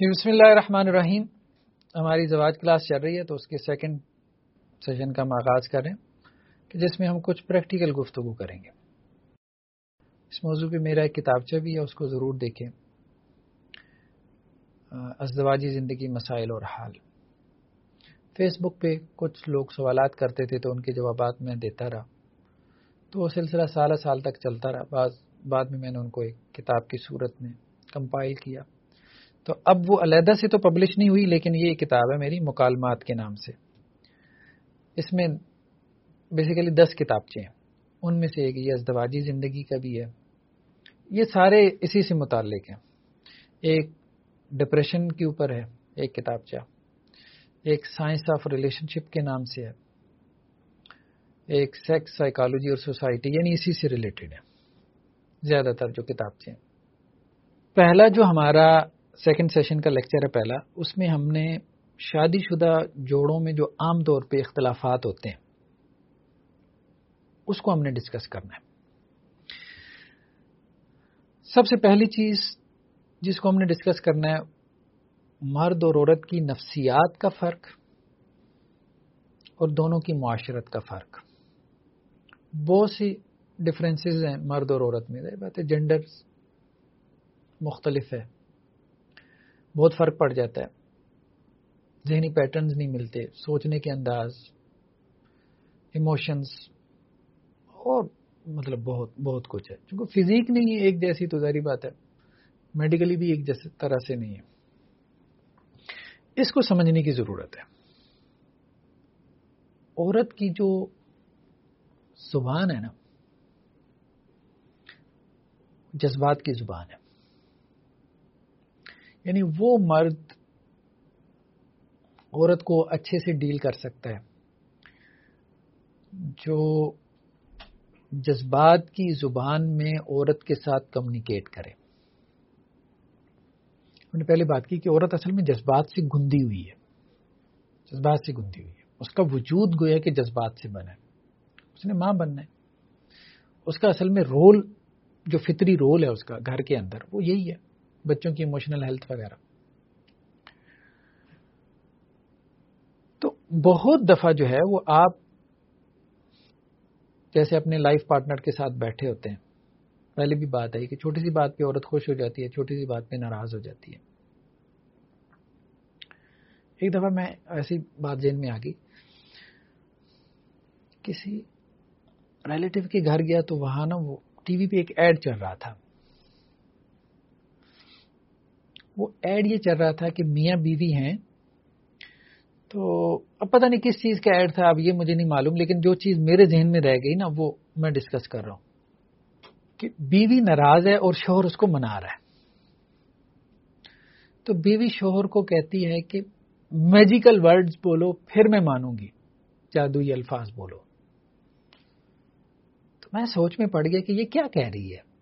جی بسم اللہ الرحمن الرحیم۔ ہماری زواج کلاس چل رہی ہے، تو اس کے سیکنڈ سیشن کا ہم آغاز کریں کہ جس میں ہم کچھ پریکٹیکل گفتگو کریں گے۔ اس موضوع پہ میرا ایک کتابچہ بھی ہے، اس کو ضرور دیکھیں۔ ازدواجی زندگی مسائل اور حال۔ فیس بک پہ کچھ لوگ سوالات کرتے تھے تو ان کے جوابات میں دیتا رہا۔ تو وہ سلسلہ سال سال تک چلتا رہا۔ بعض بعد میں میں نے ان کو ایک کتاب کی صورت میں کمپائل کیا۔ تو اب وہ علیحدہ سے تو پبلش نہیں ہوئی، لیکن یہ کتاب ہے میری مکالمات کے نام سے۔ اس میں بیسیکلی دس کتابچے ہیں۔ ان میں سے ایک یہ ازدواجی زندگی کا بھی ہے۔ یہ سارے اسی سے متعلق ہیں۔ ایک ڈپریشن کے اوپر ہے، ایک کتابچہ۔ ایک سائنس آف ریلیشن شپ کے نام سے ہے۔ ایک سیکس سائیکالوجی اور سوسائٹی یعنی اسی سے ریلیٹڈ ہے زیادہ تر جو کتابچے ہیں۔ پہلا جو ہمارا سیکنڈ سیشن کا لیکچر ہے پہلا، اس میں ہم نے شادی شدہ جوڑوں میں جو عام طور پہ اختلافات ہوتے ہیں، اس کو ہم نے ڈسکس کرنا ہے۔ سب سے پہلی چیز جس کو ہم نے ڈسکس کرنا ہے، مرد اور عورت کی نفسیات کا فرق اور دونوں کی معاشرت کا فرق۔ بہت سی ڈفرینسز ہیں مرد اور عورت میں بات ہے جینڈر مختلف ہے۔ بہت فرق پڑ جاتا ہے۔ ذہنی پیٹرنز نہیں ملتے، سوچنے کے انداز ایموشنز اور مطلب بہت بہت کچھ ہے۔ چونکہ فزیک نہیں ہے ایک جیسی تو ظاہری بات ہے۔ میڈیکلی بھی ایک جیسے طرح سے نہیں ہے۔ اس کو سمجھنے کی ضرورت ہے۔ عورت کی جو زبان ہے نا، جذبات کی زبان ہے۔ یعنی وہ مرد عورت کو اچھے سے ڈیل کر سکتا ہے۔ جو جذبات کی زبان میں عورت کے ساتھ کمیونیکیٹ کرے۔ ہم نے پہلے بات کی کہ عورت اصل میں جذبات سے گندی ہوئی ہے۔ جذبات سے گندی ہوئی ہے۔ اس کا وجود گویا کہ جذبات سے بنا ہے۔ اس نے ماں بننا ہے۔ اس کا اصل میں رول، جو فطری رول ہے اس کا، گھر کے اندر، وہ یہی ہے۔ بچوں کی ایموشنل ہیلتھ وغیرہ۔ تو بہت دفعہ جو ہے وہ آپ جیسے اپنے لائف پارٹنر کے ساتھ بیٹھے ہوتے ہیں۔ پہلے بھی بات آئی کہ چھوٹی سی بات پہ عورت خوش ہو جاتی ہے، چھوٹی سی بات پہ ناراض ہو جاتی ہے۔ ایک دفعہ میں ایسی بات ذہن میں آ گئی۔ کسی ریلیٹو کے گھر گیا تو وہاں نا وہ ٹی وی پہ ایک ایڈ چل رہا تھا۔ وہ ایڈ یہ چل رہا تھا کہ میاں بیوی ہیں، تو اب پتہ نہیں کس چیز کا ایڈ تھا، اب یہ مجھے نہیں معلوم، لیکن جو چیز میرے ذہن میں رہ گئی نا، وہ میں ڈسکس کر رہا ہوں کہ بیوی ناراض ہے اور شوہر اس کو منا رہا ہے۔ تو بیوی شوہر کو کہتی ہے کہ میجیکل ورڈز بولو، پھر میں مانوں گی، جادوئی الفاظ بولو۔ تو میں سوچ میں پڑ گیا کہ یہ کیا کہہ رہی ہے۔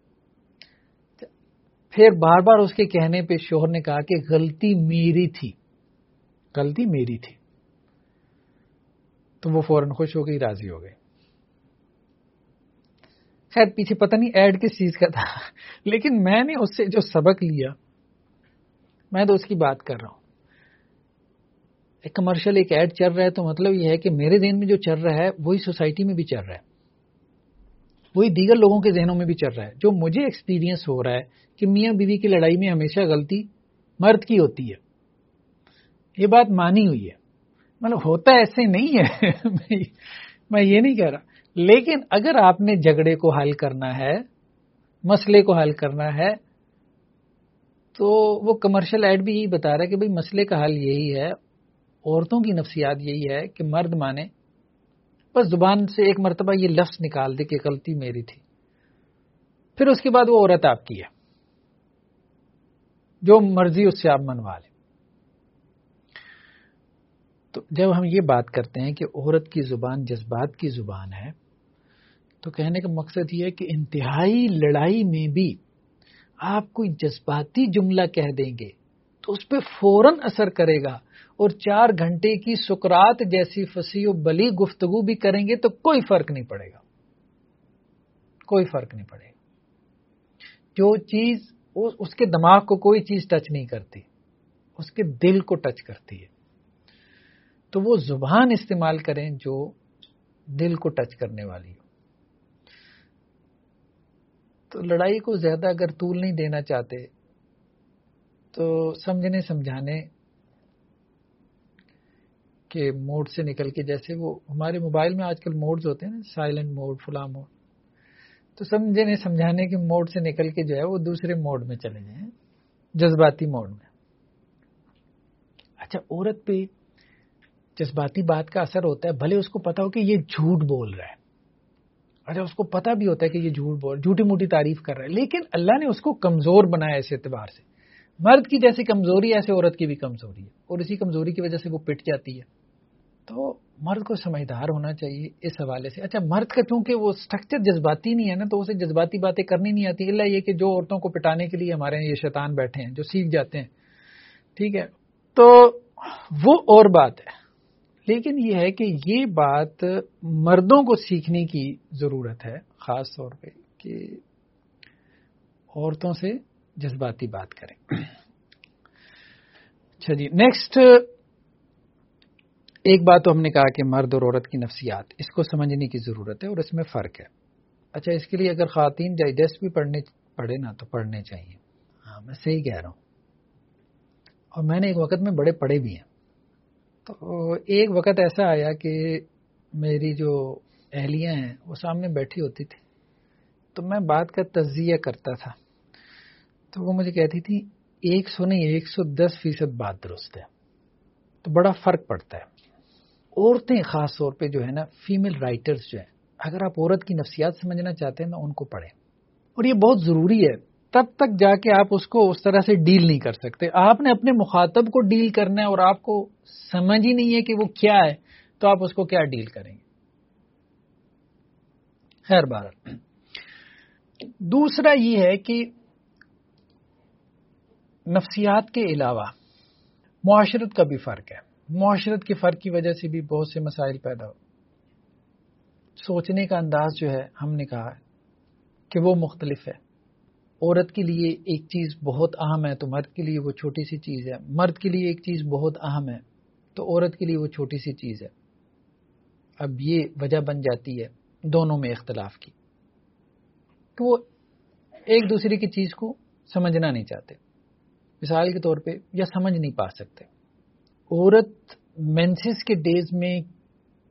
پھر بار بار اس کے کہنے پہ شوہر نے کہا کہ غلطی میری تھی۔ غلطی میری تھی۔ تو وہ فوراً خوش ہو گئی، راضی ہو گئی۔ خیر، پیچھے پتہ نہیں ایڈ کس چیز کا تھا، لیکن میں نے اس سے جو سبق لیا، میں تو اس کی بات کر رہا ہوں۔ ایک کمرشل ایک ایڈ چل رہا ہے، تو مطلب یہ ہے کہ میرے دین میں جو چل رہا ہے، وہی سوسائٹی میں بھی چل رہا ہے۔ وہی دیگر لوگوں کے ذہنوں میں بھی چل رہا ہے۔ جو مجھے ایکسپیرینس ہو رہا ہے کہ میاں بیوی کی لڑائی میں ہمیشہ غلطی مرد کی ہوتی ہے۔ یہ بات مانی ہوئی ہے۔ مطلب ہوتا ایسے نہیں ہے۔ میں یہ نہیں کہہ رہا۔ لیکن اگر آپ نے جھگڑے کو حل کرنا ہے، مسئلے کو حل کرنا ہے، تو وہ کمرشل ایڈ بھی یہی بتا رہا ہے کہ بھائی مسئلے کا حل یہی ہے۔ عورتوں کی نفسیات یہی ہے کہ مرد مانے۔ بس زبان سے ایک مرتبہ یہ لفظ نکال دے کہ غلطی میری تھی۔ پھر اس کے بعد وہ عورت آپ کی ہے۔ جو مرضی اس سے آپ منوا لیں۔ تو جب ہم یہ بات کرتے ہیں کہ عورت کی زبان جذبات کی زبان ہے، تو کہنے کا مقصد یہ ہے کہ انتہائی لڑائی میں بھی آپ کوئی جذباتی جملہ کہہ دیں گے تو اس پہ فوراً اثر کرے گا۔ اور چار گھنٹے کی سکرات جیسی فصیح و بلی گفتگو بھی کریں گے تو کوئی فرق نہیں پڑے گا۔ کوئی فرق نہیں پڑے گا۔ جو چیز اس کے دماغ کو کوئی چیز ٹچ نہیں کرتی، اس کے دل کو ٹچ کرتی ہے۔ تو وہ زبان استعمال کریں جو دل کو ٹچ کرنے والی ہو۔ تو لڑائی کو زیادہ اگر طول نہیں دینا چاہتے، تو سمجھنے سمجھانے کے موڈ سے نکل کے، جیسے وہ ہمارے موبائل میں آج کل موڈز ہوتے ہیں نا سائلنٹ موڈ فلاں موڈ تو سمجھنے سمجھانے کے موڈ سے نکل کے جو ہے وہ دوسرے موڈ میں چلے جائیں، جذباتی موڈ میں۔ اچھا عورت پہ جذباتی بات کا اثر ہوتا ہے، بھلے اس کو پتا ہو کہ یہ جھوٹ بول رہا ہے۔ اچھا اس کو پتا بھی ہوتا ہے کہ یہ جھوٹ بول، جھوٹی موٹی تعریف کر رہا ہے، لیکن اللہ نے اس کو کمزور بنایا اس اعتبار سے۔ مرد کی جیسی کمزوری ہے ایسے عورت کی بھی کمزوری ہے، اور اسی کمزوری کی وجہ سے وہ پٹ جاتی ہے۔ تو مرد کو سمجھدار ہونا چاہیے اس حوالے سے۔ اچھا مرد کا چونکہ وہ اسٹرکچر جذباتی نہیں ہے نا، تو اسے جذباتی باتیں کرنی نہیں آتی۔ اللہ یہ کہ جو عورتوں کو پٹانے کے لیے ہمارے یہ شیطان بیٹھے ہیں، جو سیکھ جاتے ہیں۔ ٹھیک ہے؟ تو وہ اور بات ہے۔ لیکن یہ ہے کہ یہ بات مردوں کو سیکھنے کی ضرورت ہے، خاص طور پہ کہ عورتوں سے جذباتی بات کریں۔ اچھا جی نیکسٹ ایک بات تو ہم نے کہا کہ مرد اور عورت کی نفسیات، اس کو سمجھنے کی ضرورت ہے اور اس میں فرق ہے۔ اچھا اس کے لیے اگر خواتین ڈائجسٹ بھی پڑھنے پڑھے نا تو پڑھنے چاہیے۔ ہاں میں صحیح کہہ رہا ہوں۔ اور میں نے ایک وقت میں بڑے پڑھے بھی ہیں۔ تو ایک وقت ایسا آیا کہ میری جو اہلیاں ہیں وہ سامنے بیٹھی ہوتی تھی۔ تو میں بات کا تجزیہ کرتا تھا۔ تو وہ مجھے کہتی تھی، ایک سو نہیں، ایک سو دس فیصد بات درست ہے۔ تو بڑا فرق پڑتا ہے۔ عورتیں خاص طور پہ جو ہے نا فیمل رائٹرز جو ہیں، اگر آپ عورت کی نفسیات سمجھنا چاہتے ہیں نا ان کو پڑھیں۔ اور یہ بہت ضروری ہے، تب تک جا کے آپ اس کو اس طرح سے ڈیل نہیں کر سکتے۔ آپ نے اپنے مخاطب کو ڈیل کرنا ہے اور آپ کو سمجھ ہی نہیں ہے کہ وہ کیا ہے، تو آپ اس کو کیا ڈیل کریں گے؟ خیر بار دوسرا یہ ہے کہ نفسیات کے علاوہ معاشرت کا بھی فرق ہے۔ معاشرت کے فرق کی وجہ سے بھی بہت سے مسائل پیدا ہو سوچنے کا انداز جو ہے، ہم نے کہا کہ وہ مختلف ہے۔ عورت کے لیے ایک چیز بہت اہم ہے تو مرد کے لیے وہ چھوٹی سی چیز ہے۔ مرد کے لیے ایک چیز بہت اہم ہے تو عورت کے لیے وہ چھوٹی سی چیز ہے۔ اب یہ وجہ بن جاتی ہے دونوں میں اختلاف کی کہ وہ ایک دوسرے کی چیز کو سمجھنا نہیں چاہتے۔ مثال کے طور پہ، یا سمجھ نہیں پا سکتے۔ عورت مینسس کے ڈیز میں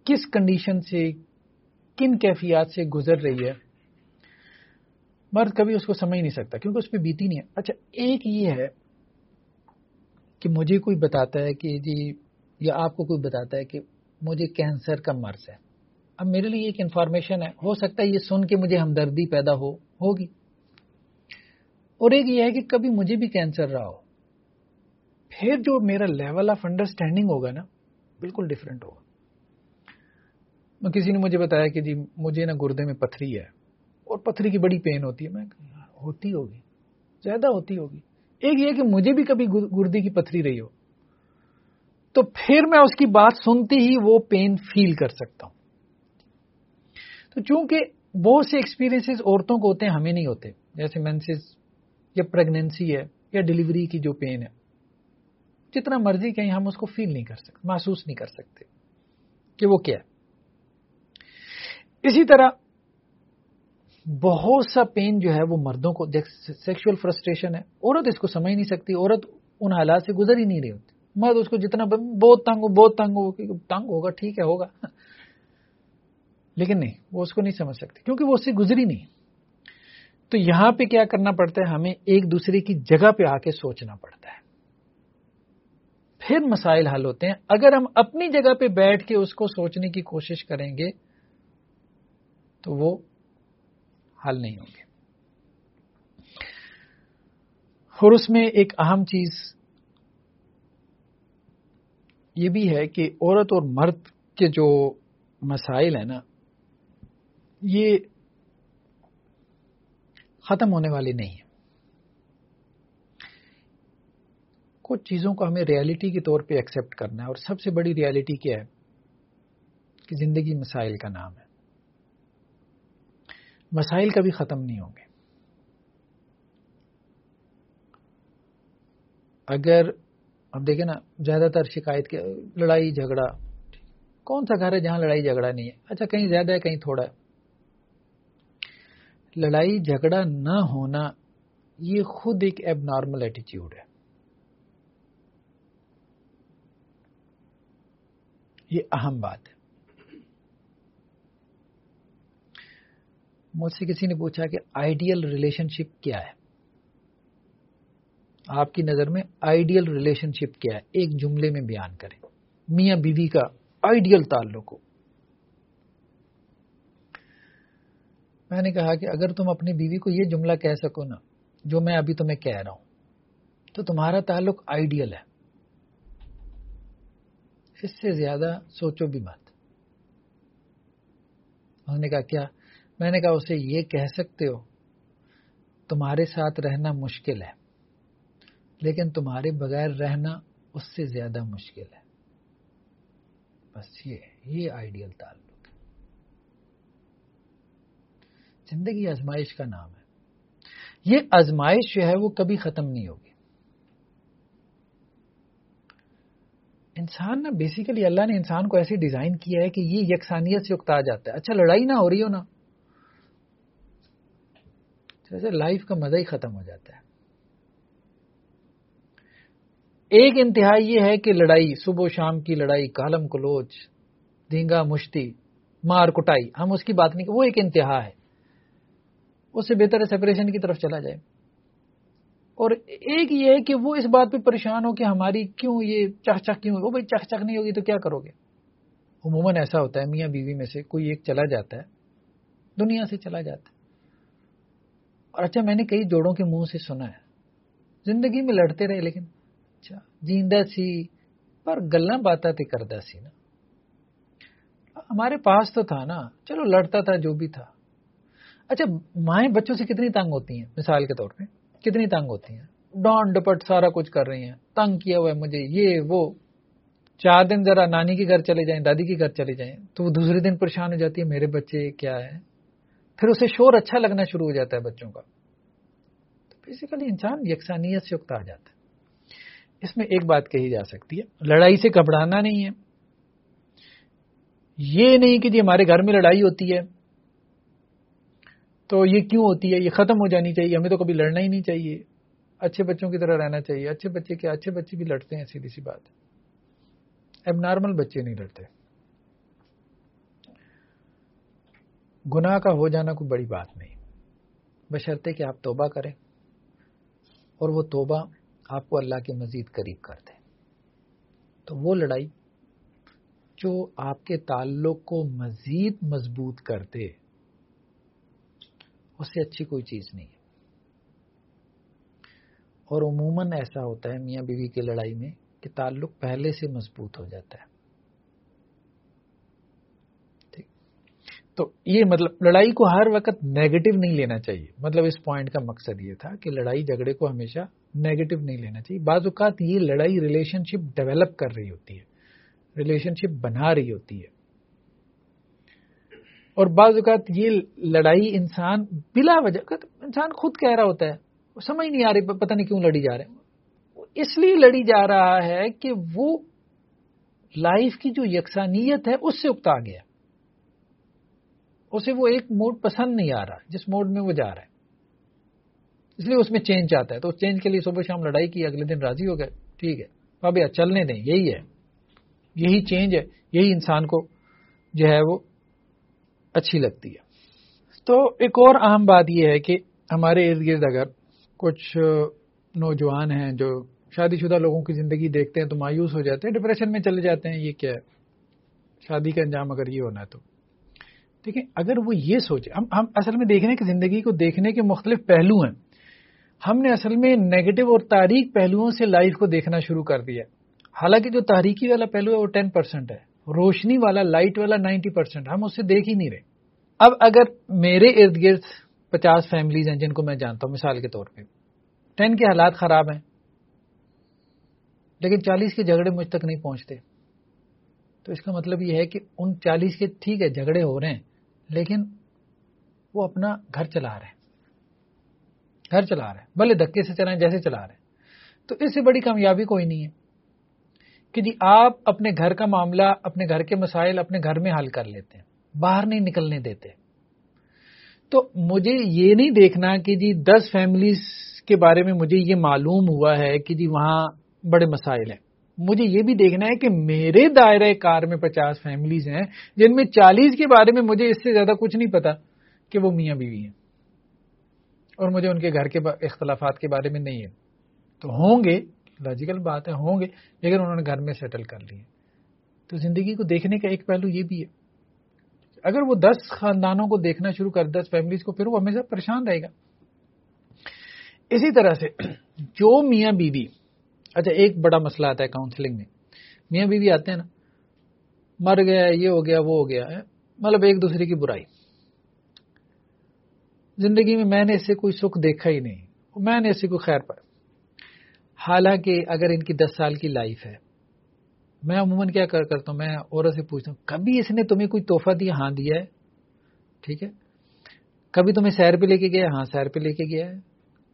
کس کنڈیشن سے کن کیفیات سے گزر رہی ہے؟ مرد کبھی اس کو سمجھ نہیں سکتا کیونکہ اس پہ بیتی نہیں ہے۔ اچھا ایک یہ ہے کہ مجھے کوئی بتاتا ہے کہ جی یا آپ کو کوئی بتاتا ہے کہ مجھے کینسر کا مرض ہے۔ اب میرے لیے ایک انفارمیشن ہے۔ ہو سکتا ہے یہ سن کے مجھے ہمدردی پیدا ہو، ہوگی۔ اور ایک یہ ہے کہ کبھی مجھے بھی کینسر رہا ہو۔ پھر جو میرا لیول آف انڈرسٹینڈنگ ہوگا نا، بالکل ڈفرینٹ ہوگا۔ کسی نے مجھے بتایا کہ جی مجھے نا گردے میں پتھری ہے، اور پتھری کی بڑی پین ہوتی ہے۔ میں ہوتی ہوگی، زیادہ ہوتی ہوگی۔ ایک یہ کہ مجھے بھی کبھی گردے کی پتھری رہی ہو، تو پھر میں اس کی بات سنتے ہی وہ پین فیل کر سکتا ہوں۔ تو چونکہ بہت سے ایکسپیرینس عورتوں کو ہوتے ہیں، ہمیں نہیں ہوتے۔ جیسے مینسز یا پریگنینسی ہے یا ڈلیوری کی جو پین ہے۔ جتنا مرضی کہیں ہم اس کو فیل نہیں کر سکتے، محسوس نہیں کر سکتے کہ وہ کیا ہے۔ اسی طرح بہت سا پین جو ہے وہ مردوں کو سیکشل فرسٹریشن ہے۔ عورت اس کو سمجھ نہیں سکتی، عورت ان حالات سے گزر ہی نہیں رہی ہوتی۔ مرد اس کو جتنا بہت تنگ ہو بہت تنگ ہو تنگ ہوگا، ٹھیک ہے، ہوگا۔ لیکن نہیں، وہ اس کو نہیں سمجھ سکتی، کیونکہ وہ اس سے گزری نہیں۔ تو یہاں پہ کیا کرنا پڑتا ہے؟ ہمیں ایک دوسرے کی جگہ پہ آ کے سوچنا پڑتا ہے۔ پھر مسائل حل ہوتے ہیں۔ اگر ہم اپنی جگہ پہ بیٹھ کے اس کو سوچنے کی کوشش کریں گے، تو وہ حل نہیں ہوں گے۔ اور اس میں ایک اہم چیز یہ بھی ہے کہ عورت اور مرد کے جو مسائل ہیں نا، یہ ختم ہونے والے نہیں ہیں۔ کچھ چیزوں کو ہمیں ریالٹی کے طور پہ ایکسپٹ کرنا ہے اور سب سے بڑی ریالٹی کیا ہے؟ کہ زندگی مسائل کا نام ہے۔ مسائل کبھی ختم نہیں ہوں گے۔ اگر اب دیکھیں نا، زیادہ تر شکایت کے، لڑائی جھگڑا کون سا گھر ہے جہاں لڑائی جھگڑا نہیں ہے؟ اچھا کہیں زیادہ ہے، کہیں تھوڑا ہے۔ لڑائی جھگڑا نہ ہونا یہ خود ایک ایب نارمل ایٹیچیوڈ ہے۔ یہ اہم بات ہے۔ مجھ سے کسی نے پوچھا کہ آئیڈیل ریلیشن شپ کیا ہے؟ آپ کی نظر میں آئیڈیل ریلیشن شپ کیا ہے؟ ایک جملے میں بیان کریں۔ میاں بیوی کا آئیڈیل تعلق ہو۔ میں نے کہا کہ اگر تم اپنی بیوی کو یہ جملہ کہہ سکو نا، جو میں ابھی تمہیں کہہ رہا ہوں، تو تمہارا تعلق آئیڈیل ہے۔ اس سے زیادہ سوچو بھی مت۔ انہوں نے کہا، کیا؟ میں نے کہا، اسے یہ کہہ سکتے ہو، تمہارے ساتھ رہنا مشکل ہے، لیکن تمہارے بغیر رہنا اس سے زیادہ مشکل ہے۔ بس یہ یہ آئیڈیل تعلق ہے۔ زندگی آزمائش کا نام ہے۔ یہ آزمائش جو ہے، وہ کبھی ختم نہیں ہوگی۔ انسان نا بیسیکلی اللہ نے انسان کو ایسی ڈیزائن کیا ہے کہ یہ یکسانیت سے اکتا جاتا ہے۔ اچھا لڑائی نہ ہو رہی ہو نا۔ جیسے لائف کا مزہ ہی ختم ہو جاتا ہے۔ ایک انتہا یہ ہے کہ لڑائی، صبح و شام کی لڑائی، کالم کلوچ دینگا مشتی، مار کٹائی، ہم اس کی بات نہیں، وہ ایک انتہا ہے۔ اس سے بہتر ہے سپریشن کی طرف چلا جائے۔ اور ایک یہ ہے کہ وہ اس بات پہ پریشان ہو کہ ہماری کیوں یہ چہ چک کیوں وہ بھائی چہ چک نہیں ہوگی تو کیا کرو گے؟ عموماً ایسا ہوتا ہے، میاں بیوی میں سے کوئی ایک چلا جاتا ہے، دنیا سے چلا جاتا ہے۔ اور اچھا میں نے کئی جوڑوں کے منہ سے سنا ہے۔ زندگی میں لڑتے رہے لیکن اچھا جیندا سی، پر گلا باتیں تے کردا سی نا۔ ہمارے پاس تو تھا نا، چلو لڑتا تھا جو بھی تھا۔ اچھا مائیں بچوں سے کتنی تنگ ہوتی ہیں؟ مثال کے طور پہ۔ کتنی تنگ ہوتی ہیں؟ ڈانٹ ڈپٹ سارا کچھ کر رہی ہیں۔ تنگ کیا ہوا ہے مجھے؟ یہ، وہ۔ چار دن ذرا نانی کے گھر چلے جائیں، دادی کے گھر چلے جائیں، تو وہ دوسرے دن پریشان ہو جاتی ہے، میرے بچے کیا ہے پھر اسے شور اچھا لگنا شروع ہو جاتا ہے بچوں کا۔ تو بیسیکلی انسان یکسانیت سے اکتا جاتا ہے۔ اس میں ایک بات کہی جا سکتی ہے، لڑائی سے گھبرانا نہیں ہے۔ یہ نہیں کہ جی ہمارے گھر میں لڑائی ہوتی ہے۔ تو یہ کیوں ہوتی ہے؟ یہ ختم ہو جانی چاہیے، ہمیں تو کبھی لڑنا ہی نہیں چاہیے۔ اچھے بچوں کی طرح رہنا چاہیے۔ اچھے بچے کیا اچھے بچے بھی لڑتے ہیں، سیدھی سی بات۔ اب نارمل بچے نہیں لڑتے۔ گناہ کا ہو جانا کوئی بڑی بات نہیں۔ بشرطے کہ آپ توبہ کریں اور وہ توبہ آپ کو اللہ کے مزید قریب کر دے۔ تو وہ لڑائی جو آپ کے تعلق کو مزید مضبوط کر دے۔ اس سے اچھی کوئی چیز نہیں ہے۔ اور عموماً ایسا ہوتا ہے میاں بیوی کی لڑائی میں کہ تعلق پہلے سے مضبوط ہو جاتا ہے۔ تو یہ مطلب لڑائی کو ہر وقت نیگیٹو نہیں لینا چاہیے۔ مطلب اس پوائنٹ کا مقصد یہ تھا کہ لڑائی جھگڑے کو ہمیشہ نیگیٹو نہیں لینا چاہیے۔ بعض اوقات یہ لڑائی ریلیشن شپ ڈیولپ کر رہی ہوتی ہے۔ ریلیشن شپ بنا رہی ہوتی ہے۔ اور بعض اوقات یہ لڑائی انسان بلا وجہ انسان خود کہہ رہا ہوتا ہے، وہ سمجھ نہیں آ رہی پتہ نہیں کیوں لڑی جا رہے اس لیے لڑی جا رہا ہے کہ وہ لائف کی جو یکسانیت ہے، اس سے اکتا گیا۔ اسے وہ ایک موڈ پسند نہیں آ رہا، جس موڈ میں وہ جا رہا ہے۔ اس لیے اس میں چینج آتا ہے۔ تو اس چینج کے لیے صبح شام لڑائی کی، اگلے دن راضی ہو گئے، ٹھیک ہے۔ اب یا چلنے دیں، یہی ہے۔ یہی چینج ہے، یہی انسان کو جو ہے وہ اچھی لگتی ہے۔ تو ایک اور اہم بات یہ ہے کہ ہمارے ارد گرد اگر کچھ نوجوان ہیں جو شادی شدہ لوگوں کی زندگی دیکھتے ہیں تو مایوس ہو جاتے ہیں، ڈپریشن میں چلے جاتے ہیں، یہ کیا ہے؟ شادی کا انجام اگر یہ ہونا ہے تو۔ دیکھیں، اگر وہ یہ سوچے، ہم ہم اصل میں دیکھنے کی زندگی کو دیکھنے کے مختلف پہلو ہیں۔ ہم نے اصل میں نیگیٹو اور تاریخ پہلوؤں سے لائف کو دیکھنا شروع کر دیا۔ حالانکہ جو تاریخی والا پہلو ہے وہ ٹین پرسینٹ ہے۔ روشنی والا لائٹ والا نائنٹی پرسینٹ ہم اسے دیکھ ہی نہیں رہے۔ اب اگر میرے ارد گرد پچاس فیملیز ہیں جن کو میں جانتا ہوں، مثال کے طور پہ۔ ٹین کے حالات خراب ہیں، لیکن چالیس کے جھگڑے مجھ تک نہیں پہنچتے۔ تو اس کا مطلب یہ ہے کہ ان چالیس کے ٹھیک ہے، جھگڑے ہو رہے ہیں، لیکن وہ اپنا گھر چلا رہے ہیں۔ گھر چلا رہے ہیں، بھلے دھکے سے چلائیں، جیسے چلا رہے ہیں۔ تو اس سے بڑی کامیابی کوئی نہیں ہے۔ کہ جی آپ اپنے گھر کا معاملہ، اپنے گھر کے مسائل اپنے گھر میں حل کر لیتے ہیں، باہر نہیں نکلنے دیتے۔ تو مجھے یہ نہیں دیکھنا کہ جی دس فیملیز کے بارے میں مجھے یہ معلوم ہوا ہے کہ جی وہاں بڑے مسائل ہیں۔ مجھے یہ بھی دیکھنا ہے کہ میرے دائرہ کار میں پچاس فیملیز ہیں، جن میں چالیس کے بارے میں مجھے اس سے زیادہ کچھ نہیں پتا کہ وہ میاں بیوی ہیں۔ اور مجھے ان کے گھر کے اختلافات کے بارے میں نہیں ہے۔ تو ہوں گے لاجیکل بات ہے ہوں گے لیکن انہوں نے گھر میں سیٹل کر لیے تو زندگی کو دیکھنے کا ایک پہلو یہ بھی ہے۔ اگر وہ دس خاندانوں کو دیکھنا شروع کر دس فیملیز کو، پھر وہ ہمیشہ پریشان رہے گا۔ اسی طرح سے جو میاں بیوی اچھا ایک بڑا مسئلہ آتا ہے کاؤنسلنگ میں۔ میاں بیوی آتے ہیں نا، مر گیا، یہ ہو گیا، وہ ہو گیا مطلب ایک دوسرے کی برائی۔ زندگی میں میں نے اس سے کوئی سکھ دیکھا ہی نہیں۔ میں نے اس سے کوئی خیر پایا۔ حالانکہ اگر ان کی دس سال کی لائف ہے، میں عموماً کیا کرتا ہوں، میں عورت سے پوچھتا ہوں، کبھی اس نے تمہیں کوئی تحفہ دیا؟ ہاں دیا ہے۔ ٹھیک ہے۔ کبھی تمہیں سیر پہ لے کے گیا؟ ہاں سیر پہ لے کے گیا ہے۔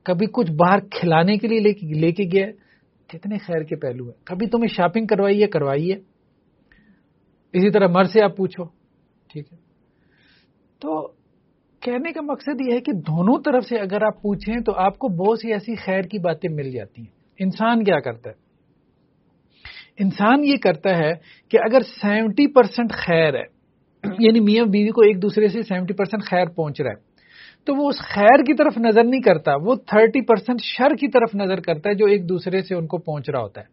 کبھی کچھ باہر کھلانے کے لیے لے کے گیا ہے۔ کتنے خیر کے پہلو ہیں۔ کبھی تمہیں شاپنگ کروائی ہے؟ کروائی ہے۔ اسی طرح مر سے آپ پوچھو۔ ٹھیک ہے۔ تو کہنے کا مقصد یہ ہے کہ دونوں طرف سے اگر آپ پوچھیں تو آپ کو بہت سی ایسی خیر کی باتیں مل جاتی ہیں۔ انسان کیا کرتا ہے؟ انسان یہ کرتا ہے کہ اگر سیونٹی پرسینٹ خیر ہے یعنی میاں بیوی کو ایک دوسرے سے سیونٹی پرسینٹ خیر پہنچ رہا ہے، تو وہ اس خیر کی طرف نظر نہیں کرتا، وہ تھرٹی پرسینٹ شر کی طرف نظر کرتا ہے جو ایک دوسرے سے ان کو پہنچ رہا ہوتا ہے۔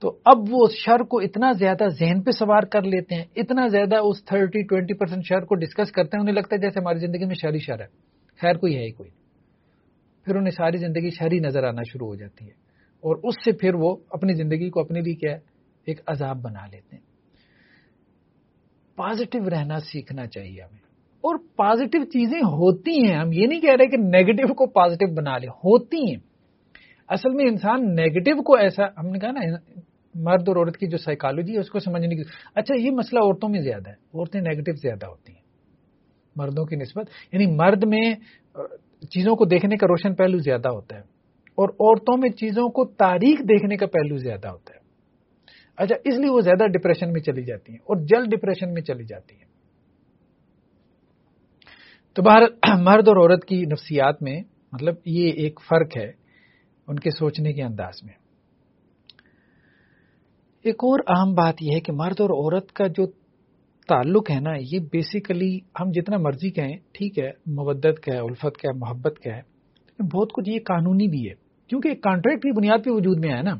تو اب وہ اس شر کو اتنا زیادہ ذہن پہ سوار کر لیتے ہیں، اتنا زیادہ اس تھرٹی، ٹوینٹی پرسینٹ شر کو ڈسکس کرتے ہیں، انہیں لگتا ہے جیسے ہماری زندگی میں شر ہی شر ہے۔ خیر کوئی ہے ہی کوئی۔ پھر انہیں ساری زندگی شر ہی نظر آنا شروع ہو جاتی ہے۔ اور اس سے پھر وہ اپنی زندگی کو اپنے لیے کیا ہے؟ ایک عذاب بنا لیتے ہیں۔ پازیٹو رہنا سیکھنا چاہیے ہمیں۔ اور پازیٹو چیزیں ہوتی ہیں۔ ہم یہ نہیں کہہ رہے کہ نیگیٹو کو پازیٹو بنا لیں۔ ہوتی ہیں۔ اصل میں انسان نیگیٹو کو ایسا، ہم نے کہا نا، مرد اور عورت کی جو سائیکالوجی ہے، اس کو سمجھنے کی اچھا یہ مسئلہ عورتوں میں زیادہ ہے۔ عورتیں نیگیٹو زیادہ ہوتی ہیں۔ مردوں کی نسبت یعنی مرد میں چیزوں کو دیکھنے کا روشن پہلو زیادہ ہوتا ہے اور عورتوں میں چیزوں کو تاریخ دیکھنے کا پہلو زیادہ ہوتا ہے۔ اچھا اس لیے وہ زیادہ ڈپریشن میں چلی جاتی ہیں اور جلد ڈپریشن میں چلی جاتی ہیں۔ تو باہر مرد اور عورت کی نفسیات میں مطلب یہ ایک فرق ہے ان کے سوچنے کے انداز میں۔ ایک اور اہم بات یہ ہے کہ مرد اور عورت کا جو تعلق ہے نا، یہ بیسیکلی ہم جتنا مرضی کہیں، ٹھیک ہے مبت کا ہے الفت کا ہے محبت کا ہے لیکن بہت کچھ یہ قانونی بھی ہے۔ کیونکہ کانٹریکٹ کی بنیاد پہ وجود میں ہے نا،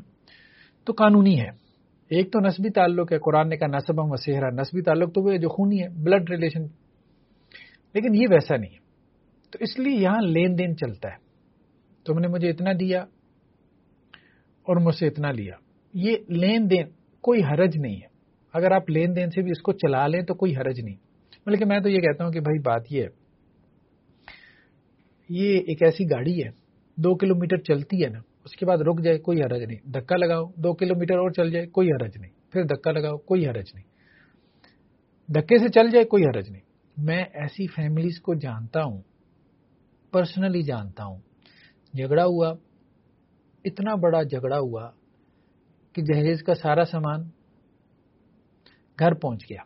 تو قانونی ہے۔ ایک تو نسبی تعلق ہے، قرآن نے کا نصب و سہرا نسبی تعلق تو وہ جو خونی ہے بلڈ ریلیشن لیکن یہ ویسا نہیں ہے۔ تو اس لیے یہاں لین دین چلتا ہے۔ تم نے مجھے اتنا دیا اور مجھ سے اتنا لیا۔ یہ لین دین، کوئی حرج نہیں ہے۔ اگر آپ لین دین سے بھی اس کو چلا لیں تو کوئی حرج نہیں۔ بلکہ میں تو یہ کہتا ہوں کہ بھائی بات یہ ہے، یہ ایک ایسی گاڑی ہے، دو کلو میٹر چلتی ہے نا، اس کے بعد رک جائے، کوئی حرج نہیں۔ دھکا لگاؤ، دو کلو میٹر اور چل جائے، کوئی حرج نہیں۔ پھر دھکا لگاؤ، کوئی حرج نہیں۔ دھکے سے چل جائے، کوئی حرج نہیں۔ میں ایسی فیملیز کو جانتا ہوں، پرسنلی جانتا ہوں۔ جھگڑا ہوا، اتنا بڑا جھگڑا ہوا کہ جہیز کا سارا سامان گھر پہنچ گیا۔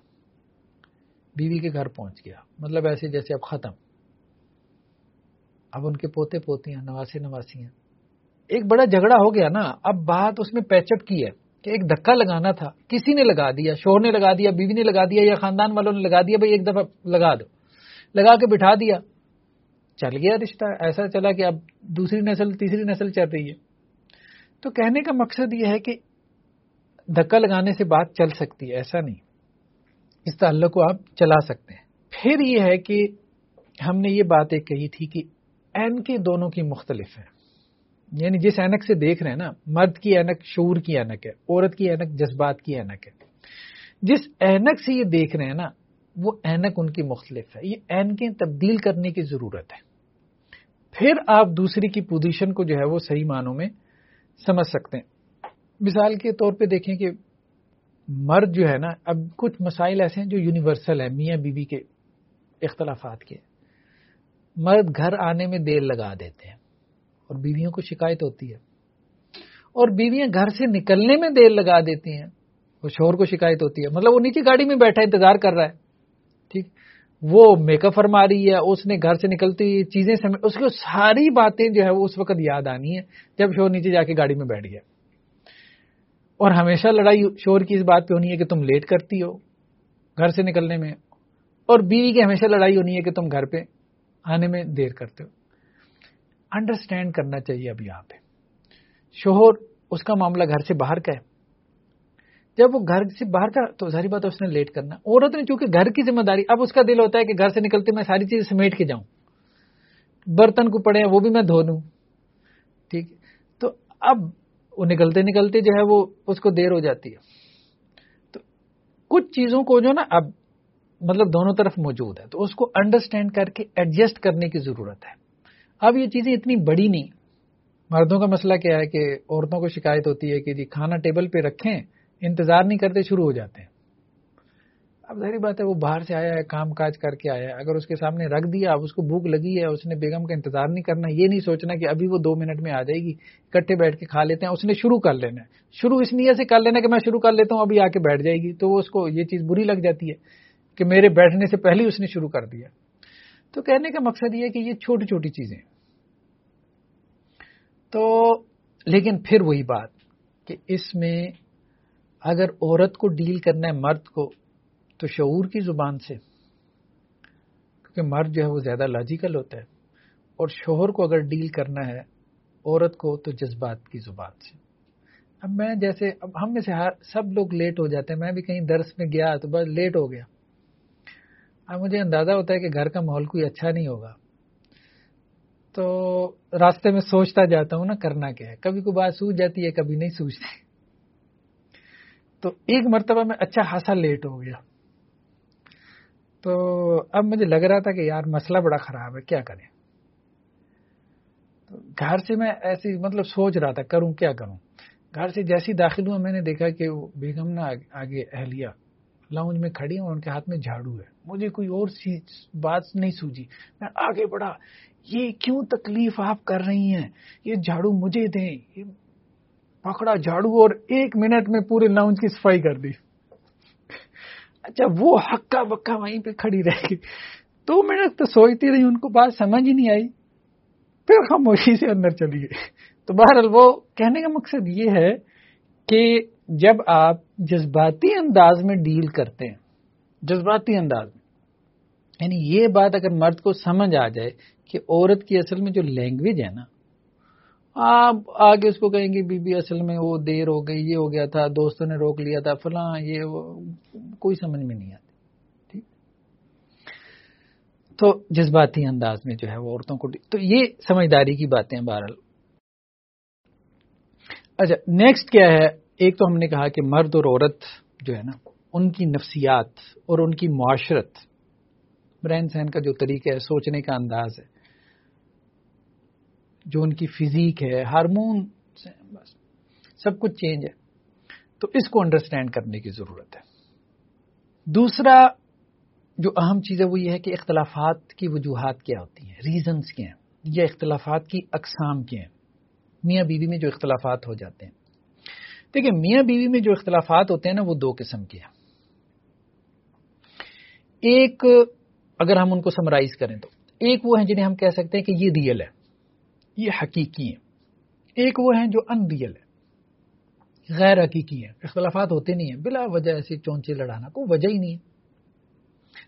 بیوی کے گھر پہنچ گیا۔ مطلب ایسے جیسے اب ختم۔ اب ان کے پوتے پوتی ہیں نواسی نواسی ہیں ایک بڑا جھگڑا ہو گیا نا۔ اب بات اس میں پیچ اپ کی ہے کہ ایک دھکا لگانا تھا۔ کسی نے لگا دیا، شور نے لگا دیا، بیوی نے لگا دیا یا خاندان والوں نے لگا دیا، بھائی ایک دفعہ لگا دو۔ لگا کے بٹھا دیا۔ چل گیا رشتہ۔ ایسا چلا کہ اب دوسری نسل، تیسری نسل چل رہی ہے۔ تو کہنے کا مقصد یہ ہے کہ دھکا لگانے سے بات چل سکتی ہے، ایسا نہیں۔ اس تعلق کو آپ چلا سکتے ہیں۔ پھر یہ ہے کہ ہم نے یہ بات ایک کہی تھی کہ این کے دونوں کی مختلف ہیں۔ یعنی جس اینک سے دیکھ رہے ہیں نا، مرد کی اینک شعور کی اینک ہے، عورت کی اینک جذبات کی اینک ہے۔ جس اینک سے یہ دیکھ رہے ہیں نا، وہ اینک ان کی مختلف ہے۔ یہ اینکیں تبدیل کرنے کی ضرورت ہے۔ پھر آپ دوسری کی پوزیشن کو جو ہے وہ صحیح معنوں میں سمجھ سکتے ہیں۔ مثال کے طور پہ دیکھیں کہ مرد جو ہے نا، اب کچھ مسائل ایسے ہیں جو یونیورسل ہیں، میاں بیوی کے اختلافات کے۔ مرد گھر آنے میں دیر لگا دیتے ہیں اور بیویوں کو شکایت ہوتی ہے۔ اور بیویاں گھر سے نکلنے میں دیر لگا دیتی ہیں۔ وہ شوہر کو شکایت ہوتی ہے۔ مطلب وہ نیچے گاڑی میں بیٹھا انتظار کر رہا ہے۔ ٹھیک۔ وہ میک اپ فرما رہی ہے، اس نے گھر سے نکلتی چیزیں سمجھ اس کی ساری باتیں جو ہے وہ اس وقت یاد آنی ہے جب شوہر نیچے جا کے گاڑی میں بیٹھ گیا۔ اور ہمیشہ لڑائی شور کی اس بات پہ ہونی ہے کہ تم لیٹ کرتی ہو گھر سے نکلنے میں اور بیوی کی ہمیشہ لڑائی ہونی ہے کہ تم گھر پہ آنے میں دیر کرتے ہو۔ انڈرسٹینڈ کرنا چاہیے اب یہاں پہ۔ شوہر اس کا معاملہ گھر سے باہر کا ہے۔ جب وہ گھر سے باہر کا تو ظاہری بات ہے اس نے لیٹ کرنا۔ عورت نے چونکہ گھر کی ذمہ داری، اب اس کا دل ہوتا ہے کہ گھر سے نکلتے میں ساری چیزیں سمیٹ کے جاؤں۔ برتن کو پڑے ہیں، وہ بھی میں دھو دوں۔ ٹھیک۔ تو اب وہ نکلتے نکلتے جو ہے وہ اس کو دیر ہو جاتی ہے۔ تو کچھ چیزوں کو جو نا اب مطلب دونوں طرف موجود ہے، تو اس کو انڈرسٹینڈ کر کے ایڈجسٹ کرنے کی ضرورت ہے۔ اب یہ چیزیں اتنی بڑی نہیں۔ مردوں کا مسئلہ کیا ہے کہ عورتوں کو شکایت ہوتی ہے کہ جی کھانا ٹیبل پہ رکھیں، انتظار نہیں کرتے، شروع ہو جاتے ہیں۔ اب ظاہری بات ہے وہ باہر سے آیا ہے، کام کاج کر کے آیا ہے۔ اگر اس کے سامنے رکھ دیا، اب اس کو بھوک لگی ہے، اس نے بیگم کا انتظار نہیں کرنا، یہ نہیں سوچنا کہ ابھی وہ دو منٹ میں آ جائے گی، اکٹھے بیٹھ کے کھا لیتے ہیں، اس نے شروع کر لینا ہے۔ شروع اس نیت سے کر لینا کہ میں شروع کر لیتا ہوں، ابھی آ کے بیٹھ جائے گی، تو اس کو یہ چیز بری لگ جاتی ہے کہ میرے بیٹھنے سے پہلے اس نے شروع کر دیا۔ تو کہنے کا مقصد یہ ہے کہ یہ چھوٹی چھوٹی چیزیں تو لیکن پھر وہی بات کہ اس میں اگر عورت کو ڈیل کرنا ہے، مرد کو تو شعور کی زبان سے، کیونکہ مرد جو ہے وہ زیادہ لاجیکل ہوتا ہے، اور شوہر کو اگر ڈیل کرنا ہے عورت کو تو جذبات کی زبان سے۔ اب میں جیسے، اب ہم میں سے ہر، سب لوگ لیٹ ہو جاتے ہیں، میں بھی کہیں درس میں گیا تو بس لیٹ ہو گیا۔ اب مجھے اندازہ ہوتا ہے کہ گھر کا ماحول کوئی اچھا نہیں ہوگا۔ تو راستے میں سوچتا جاتا ہوں نا، کرنا کیا ہے؟ کبھی کوئی بات سوچ جاتی ہے، کبھی نہیں سوچتی تو ایک مرتبہ میں اچھا خاصا لیٹ ہو گیا۔ تو اب مجھے لگ رہا تھا کہ یار مسئلہ بڑا خراب ہے، کیا کریں؟ تو گھر سے میں ایسی مطلب سوچ رہا تھا، کروں کیا کروں؟ گھر سے جیسی داخل ہوا میں نے دیکھا کہ بیگم نا آگے اہلیہ لاؤنج میں کھڑی ہوں ان کے ہاتھ میں جھاڑو ہے۔ مجھے کوئی اور بات نہیں سوجی میں آگے بڑھا، یہ کیوں تکلیف آپ کر رہی ہیں؟ یہ جھاڑو مجھے دیں۔ یہ پکڑا جھاڑو اور ایک منٹ میں پورے لاؤنج کی صفائی کر دی۔ اچھا وہ ہکا بکا وہیں پہ کھڑی رہ گئی۔ دو منٹ تو سوچتی رہی، ان کو بات سمجھ ہی نہیں آئی۔ پھر خاموشی سے اندر چلی گئی۔ تو بہرحال وہ کہنے کا مقصد یہ ہے کہ جب آپ جذباتی انداز میں ڈیل کرتے ہیں، جذباتی انداز میں یعنی یہ بات اگر مرد کو سمجھ آ جائے کہ عورت کی اصل میں جو لینگویج ہے نا آپ آگے اس کو کہیں گے، بی بی اصل میں وہ دیر ہو گئی، یہ ہو گیا تھا، دوستوں نے روک لیا تھا، فلاں، یہ وہ، کوئی سمجھ میں نہیں آتی، ٹھیک؟ تو جذباتی انداز میں جو ہے وہ عورتوں کو تو یہ سمجھداری کی باتیں بہرحال۔ اچھا نیکسٹ کیا ہے؟ ایک تو ہم نے کہا کہ مرد اور عورت جو ہے نا، ان کی نفسیات اور ان کی معاشرت، برین سہن کا جو طریقہ ہے، سوچنے کا انداز ہے۔ جو ان کی فزیک ہے، ہارمون بس، سب کچھ چینج ہے۔ تو اس کو انڈرسٹینڈ کرنے کی ضرورت ہے۔ دوسرا جو اہم چیز ہے وہ یہ ہے کہ اختلافات کی وجوہات کیا ہوتی ہیں؟ ریزنس کیا ہیں؟ یا اختلافات کی اقسام کیا ہیں؟ میاں بیوی میں جو اختلافات ہو جاتے ہیں۔ دیکھیں، میاں بیوی میں جو اختلافات ہوتے ہیں نا، وہ دو قسم کے ہیں۔ ایک، اگر ہم ان کو سمرائز کریں تو، ایک وہ ہیں جنہیں ہم کہہ سکتے ہیں کہ یہ ریئل ہے۔ یہ حقیقی ہیں۔ ایک وہ ہیں جو ان ریئل ہے غیر حقیقی ہیں۔ اختلافات ہوتے نہیں ہیں۔ بلا وجہ ایسی چونچے لڑانا کوئی وجہ ہی نہیں ہے۔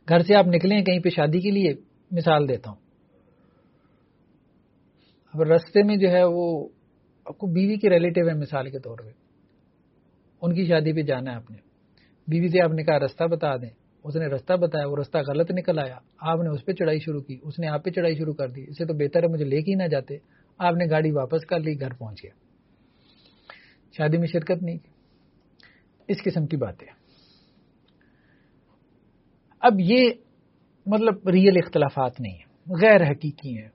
گھر سے آپ نکلے کہیں پہ شادی کے لیے، مثال دیتا ہوں۔ اب رستے میں جو ہے وہ، آپ کو بیوی کے ریلیٹو ہے مثال کے طور پہ۔ ان کی شادی پہ جانا ہے آپ نے۔ بیوی سے آپ نے کہا، رستہ بتا دیں۔ اس نے رستہ بتایا، وہ رستہ غلط نکل آیا۔ آپ نے اس پہ چڑھائی شروع کی، اس نے آپ پہ چڑھائی شروع کر دی۔ اسے تو بہتر ہے، مجھے لے کے ہی نہ جاتے۔ آپ نے گاڑی واپس کر لی، گھر پہنچ گیا۔ شادی میں شرکت نہیں کی۔ اس قسم کی باتیں۔ اب یہ مطلب ریئل اختلافات نہیں ہیں، غیر حقیقی ہیں۔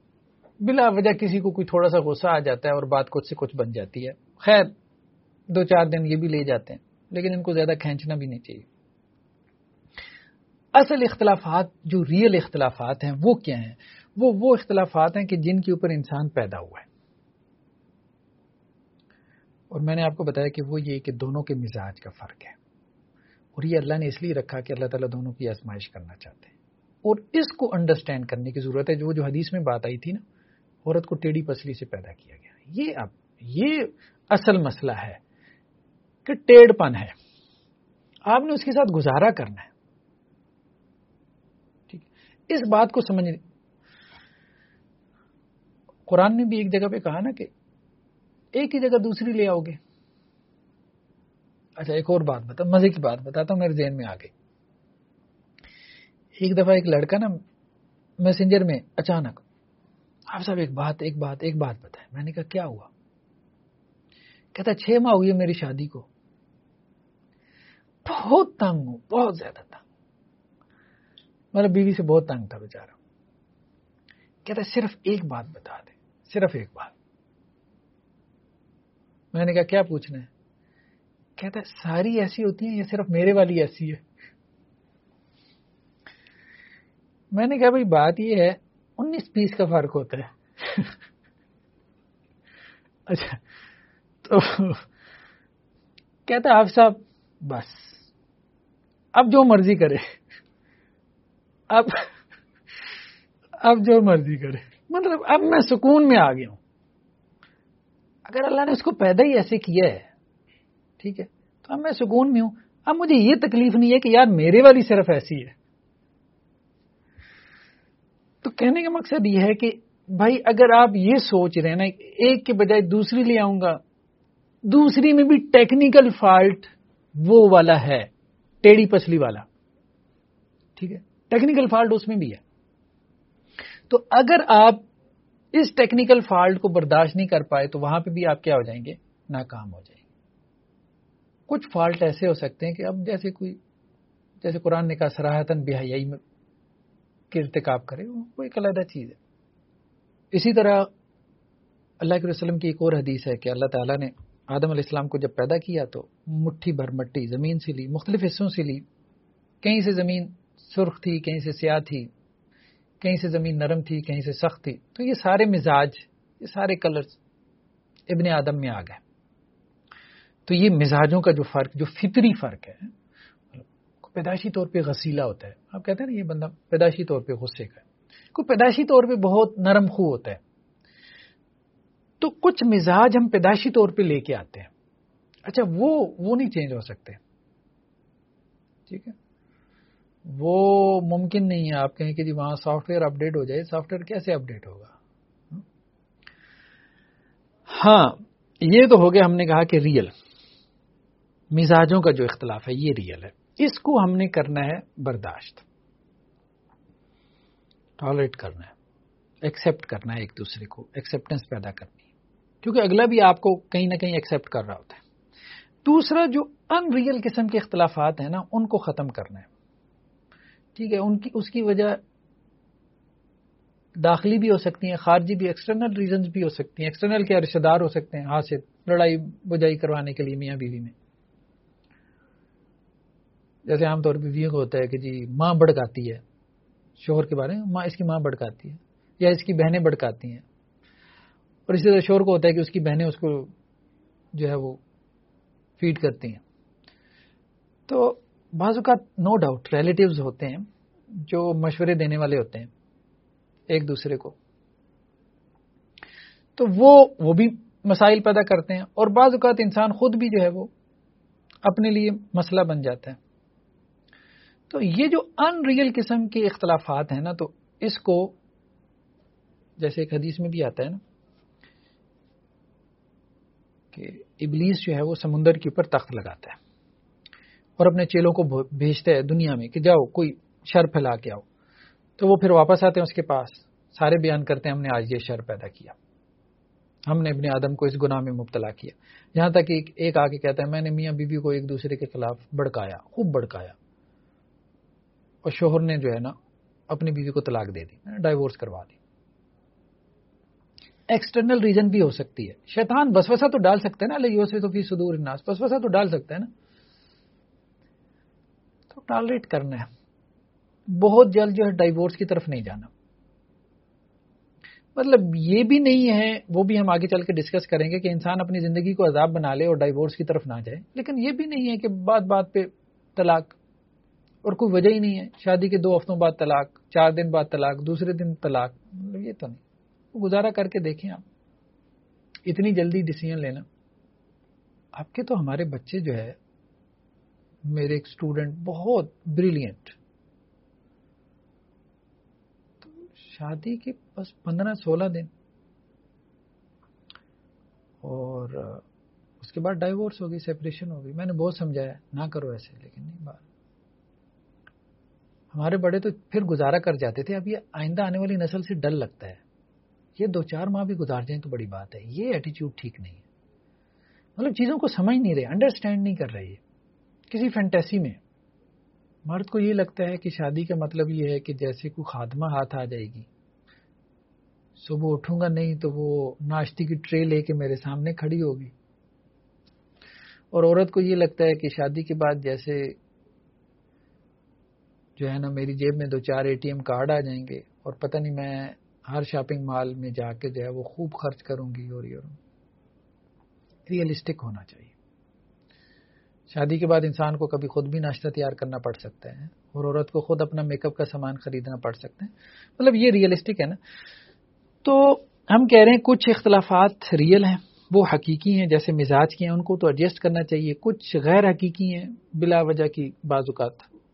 بلا وجہ کسی کو کوئی تھوڑا سا غصہ آ جاتا ہے اور بات کچھ سے کچھ بن جاتی ہے۔ خیر، دو چار دن یہ بھی لے جاتے ہیں، لیکن ان کو زیادہ کھینچنا بھی نہیں چاہیے۔ اصل اختلافات، جو ریئل اختلافات ہیں، وہ کیا ہیں؟ وہ وہ اختلافات ہیں کہ جن کے اوپر انسان پیدا ہوا ہے۔ اور میں نے آپ کو بتایا کہ وہ یہ کہ دونوں کے مزاج کا فرق ہے۔ اور یہ اللہ نے اس لیے رکھا کہ اللہ تعالیٰ دونوں کی آزمائش کرنا چاہتے ہیں۔ اور اس کو انڈرسٹینڈ کرنے کی ضرورت ہے، جو جو حدیث میں بات آئی تھی نا، عورت کو ٹیڑھی پسلی سے پیدا کیا گیا۔ یہ اب، یہ اصل مسئلہ ہے کہ ٹیڑھ پن ہے۔ آپ نے اس کے ساتھ گزارا کرنا ہے۔ ٹھیک۔ اس بات کو سمجھ قرآن نے بھی ایک جگہ پہ کہا نا کہ ایک ہی جگہ دوسری لے آؤ گے۔ اچھا ایک اور بات بتا، مزے کی بات بتاتا ہوں، میرے ذہن میں آ گئی ایک دفعہ ایک لڑکا نا میسنجر میں اچانک، آپ صاحب، ایک بات ایک بات ایک بات بتائیں۔ میں نے کہا، کیا ہوا؟ کہتا، چھ ماہ ہوئی ہے میری شادی کو۔ بہت تنگ ہوں، بہت زیادہ تنگ۔ مطلب بیوی سے بہت تنگ تھا بےچارا کہتا، صرف ایک بات بتا دے صرف ایک بات۔ میں نے کہا، کیا پوچھنا ہے؟ کہتا ہے، ساری ایسی ہوتی ہیں یا صرف میرے والی ایسی ہے۔ میں نے کہا، بھائی، بات یہ ہے، انیس بیس کا فرق ہوتا ہے۔ اچھا تو کہتا آپ صاحب، بس۔ اب جو مرضی کرے۔ اب اب جو مرضی کرے۔ مطلب اب میں سکون میں آ گیا ہوں۔ اگر اللہ نے اس کو پیدا ہی ایسے کیا ہے، ٹھیک ہے، تو اب میں سکون میں ہوں۔ اب مجھے یہ تکلیف نہیں ہے کہ یار میرے والی صرف ایسی ہے۔ تو کہنے کا مقصد یہ ہے کہ بھائی اگر آپ یہ سوچ رہے ہیں نا، ایک کے بجائے دوسری لے آؤں گا، دوسری میں بھی ٹیکنیکل فالٹ وہ والا ہے ٹیڑی پسلی والا۔ ٹھیک ہے ٹیکنیکل فالٹ اس میں بھی ہے۔ تو اگر آپ اس ٹیکنیکل فالٹ کو برداشت نہیں کر پائے تو وہاں پہ بھی آپ کیا ہو جائیں گے؟ ناکام ہو جائیں گے۔ کچھ فالٹ ایسے ہو سکتے ہیں کہ اب جیسے کوئی، جیسے قرآن نے کہا سراہتن بحیائی میں کے ارتکاب کرے، وہ ایک علیحدہ چیز ہے۔ اسی طرح اللہ کے وسلم کی ایک اور حدیث ہے کہ اللہ تعالیٰ نے آدم علیہ السلام کو جب پیدا کیا تو مٹھی بھر مٹی، زمین سے لی، مختلف حصوں سے لی۔ کہیں سے زمین سرخ تھی، کہیں سے سیاہ تھی کہیں سے زمین نرم تھی، کہیں سے سخت تھی۔ تو یہ سارے مزاج، یہ سارے کلرز ابن آدم میں آ گئے۔ تو یہ مزاجوں کا جو فرق، جو فطری فرق ہے پیدائشی طور پہ غسیلا ہوتا ہے۔ آپ کہتے ہیں نا، یہ بندہ پیدائشی طور پہ غصے کا ہے۔ کوئی پیدائشی طور پہ بہت نرم خو ہوتا ہے۔ تو کچھ مزاج ہم پیدائشی طور پہ لے کے آتے ہیں۔ اچھا وہ وہ نہیں چینج ہو سکتے۔ ٹھیک ہے؟ وہ ممکن نہیں ہے آپ کہیں کہ جی وہاں سافٹ ویئر اپڈیٹ ہو جائے سافٹ ویئر کیسے اپڈیٹ ہوگا؟ ہاں یہ تو ہو گیا ہم نے کہا کہ ریئل مزاجوں کا جو اختلاف ہے، یہ ریئل ہے۔ اس کو ہم نے کرنا ہے برداشت۔ ٹالریٹ کرنا ہے۔ ایکسپٹ کرنا ہے ایک دوسرے کو۔ ایکسپٹینس پیدا کرنی ہے۔ کیونکہ اگلا بھی آپ کو کہیں نہ کہیں ایکسپٹ کر رہا ہوتا ہے۔ دوسرا، جو ان ریئل قسم کے اختلافات ہیں نا، ان کو ختم کرنا ہے۔ ٹھیک ہے، ان کی، اس کی وجہ داخلی بھی ہو سکتی ہیں، خارجی بھی ایکسٹرنل ریزنز بھی ہو سکتی ہیں۔ ایکسٹرنل کے رشتے دار ہو سکتے ہیں ہاتھ سے لڑائی، بجائی کروانے کے لیے میاں بیوی میں۔ جیسے عام طور پہ بیوی کو ہوتا ہے کہ جی ماں بڑکاتی ہے۔ شوہر کے بارے میں، ماں اس کی ماں بڑکاتی ہے، یا اس کی بہنیں بڑکاتی ہیں۔ اور اسی طرح شوہر کو ہوتا ہے کہ اس کی بہنیں اس کو جو ہے وہ فیڈ کرتی ہیں۔ تو بعض اوقات نو ڈاؤٹ ریلیٹیوز ہوتے ہیں جو مشورے دینے والے ہوتے ہیں ایک دوسرے کو۔ تو وہ وہ بھی مسائل پیدا کرتے ہیں اور بعض اوقات انسان خود بھی جو ہے وہ اپنے لیے مسئلہ بن جاتا ہے۔ تو یہ جو ان ریئل قسم کے اختلافات ہیں نا، تو اس کو جیسے ایک حدیث میں بھی آتا ہے نا کہ ابلیس جو ہے وہ سمندر کے اوپر تخت لگاتا ہے۔ اور اپنے چیلوں کو بھیجتا ہے دنیا میں کہ جاؤ، کوئی شر پھیلا کے آؤ۔ تو وہ پھر واپس آتے ہیں اس کے پاس۔ سارے بیان کرتے ہیں، ہم نے آج یہ شر پیدا کیا۔ ہم نے اپنے آدم کو اس گناہ میں مبتلا کیا۔ یہاں تک ایک آ کے کہتا ہے، میں نے میاں بیوی کو ایک دوسرے کے خلاف بڑکایا خوب بڑکایا اور شوہر نے جو ہے نا، اپنی بیوی کو طلاق دے دی ڈائیورس کروا دی۔ ایکسٹرنل ریزن بھی ہو سکتی ہے۔ شیطان بسوسا تو ڈال سکتے ہیں نا یو سے تو فی سدور الناس بسوسا تو ڈال سکتے ہیں نا۔ ٹالریٹ کرنا ہے۔ بہت جلد جو ہے ڈائیورس کی طرف نہیں جانا۔ مطلب یہ بھی نہیں ہے، وہ بھی ہم آگے چل کے ڈسکس کریں گے کہ انسان اپنی زندگی کو عذاب بنا لے اور ڈائیورس کی طرف نہ جائے۔ لیکن یہ بھی نہیں ہے کہ بات بات پہ طلاق اور کوئی وجہ ہی نہیں ہے۔ شادی کے دو ہفتوں بعد طلاق، چار دن بعد طلاق، دوسرے دن طلاق مطلب یہ تو نہیں۔ گزارا کر کے دیکھیں آپ۔ اتنی جلدی ڈسیزن لینا۔ آپ کے تو ہمارے بچے جو ہے میرے ایک اسٹوڈنٹ بہت بریلینٹ شادی کے بس پندرہ سولہ دن. اور اس کے بعد ڈائیورس ہوگی سیپریشن ہوگی میں نے بہت سمجھایا، نہ کرو ایسے، لیکن نہیں، بات. ہمارے بڑے تو پھر گزارا کر جاتے تھے، اب یہ آئندہ آنے والی نسل سے ڈر لگتا ہے. یہ دو چار ماہ بھی گزار جائیں تو بڑی بات ہے. یہ ایٹیچیوڈ ٹھیک نہیں ہے. مطلب چیزوں کو سمجھ نہیں رہے انڈرسٹینڈ نہیں کر رہے یہ. کسی فینٹیسی میں مرد کو یہ لگتا ہے کہ شادی کا مطلب یہ ہے کہ جیسے کوئی خادمہ ہاتھ آ جائے گی۔ صبح اٹھوں گا نہیں تو وہ ناشتے کی ٹرے لے کے میرے سامنے کھڑی ہوگی۔ اور عورت کو یہ لگتا ہے کہ شادی کے بعد جیسے جو ہے نا میری جیب میں دو چار اے ٹی ایم کارڈ آ جائیں گے اور پتہ نہیں میں ہر شاپنگ مال میں جا کے جو ہے وہ خوب خرچ کروں گی اور یہ ریئلسٹک ہونا چاہیے۔ شادی کے بعد انسان کو کبھی خود بھی ناشتہ تیار کرنا پڑ سکتا ہے اور عورت کو خود اپنا میک اپ کا سامان خریدنا پڑ سکتا ہے۔ مطلب یہ ریئلسٹک ہے نا۔ تو ہم کہہ رہے ہیں کچھ اختلافات ریئل ہیں، وہ حقیقی ہیں، جیسے مزاج کے ہیں، ان کو تو ایڈجسٹ کرنا چاہیے۔ کچھ غیر حقیقی ہیں بلا وجہ کی بعض اوقات۔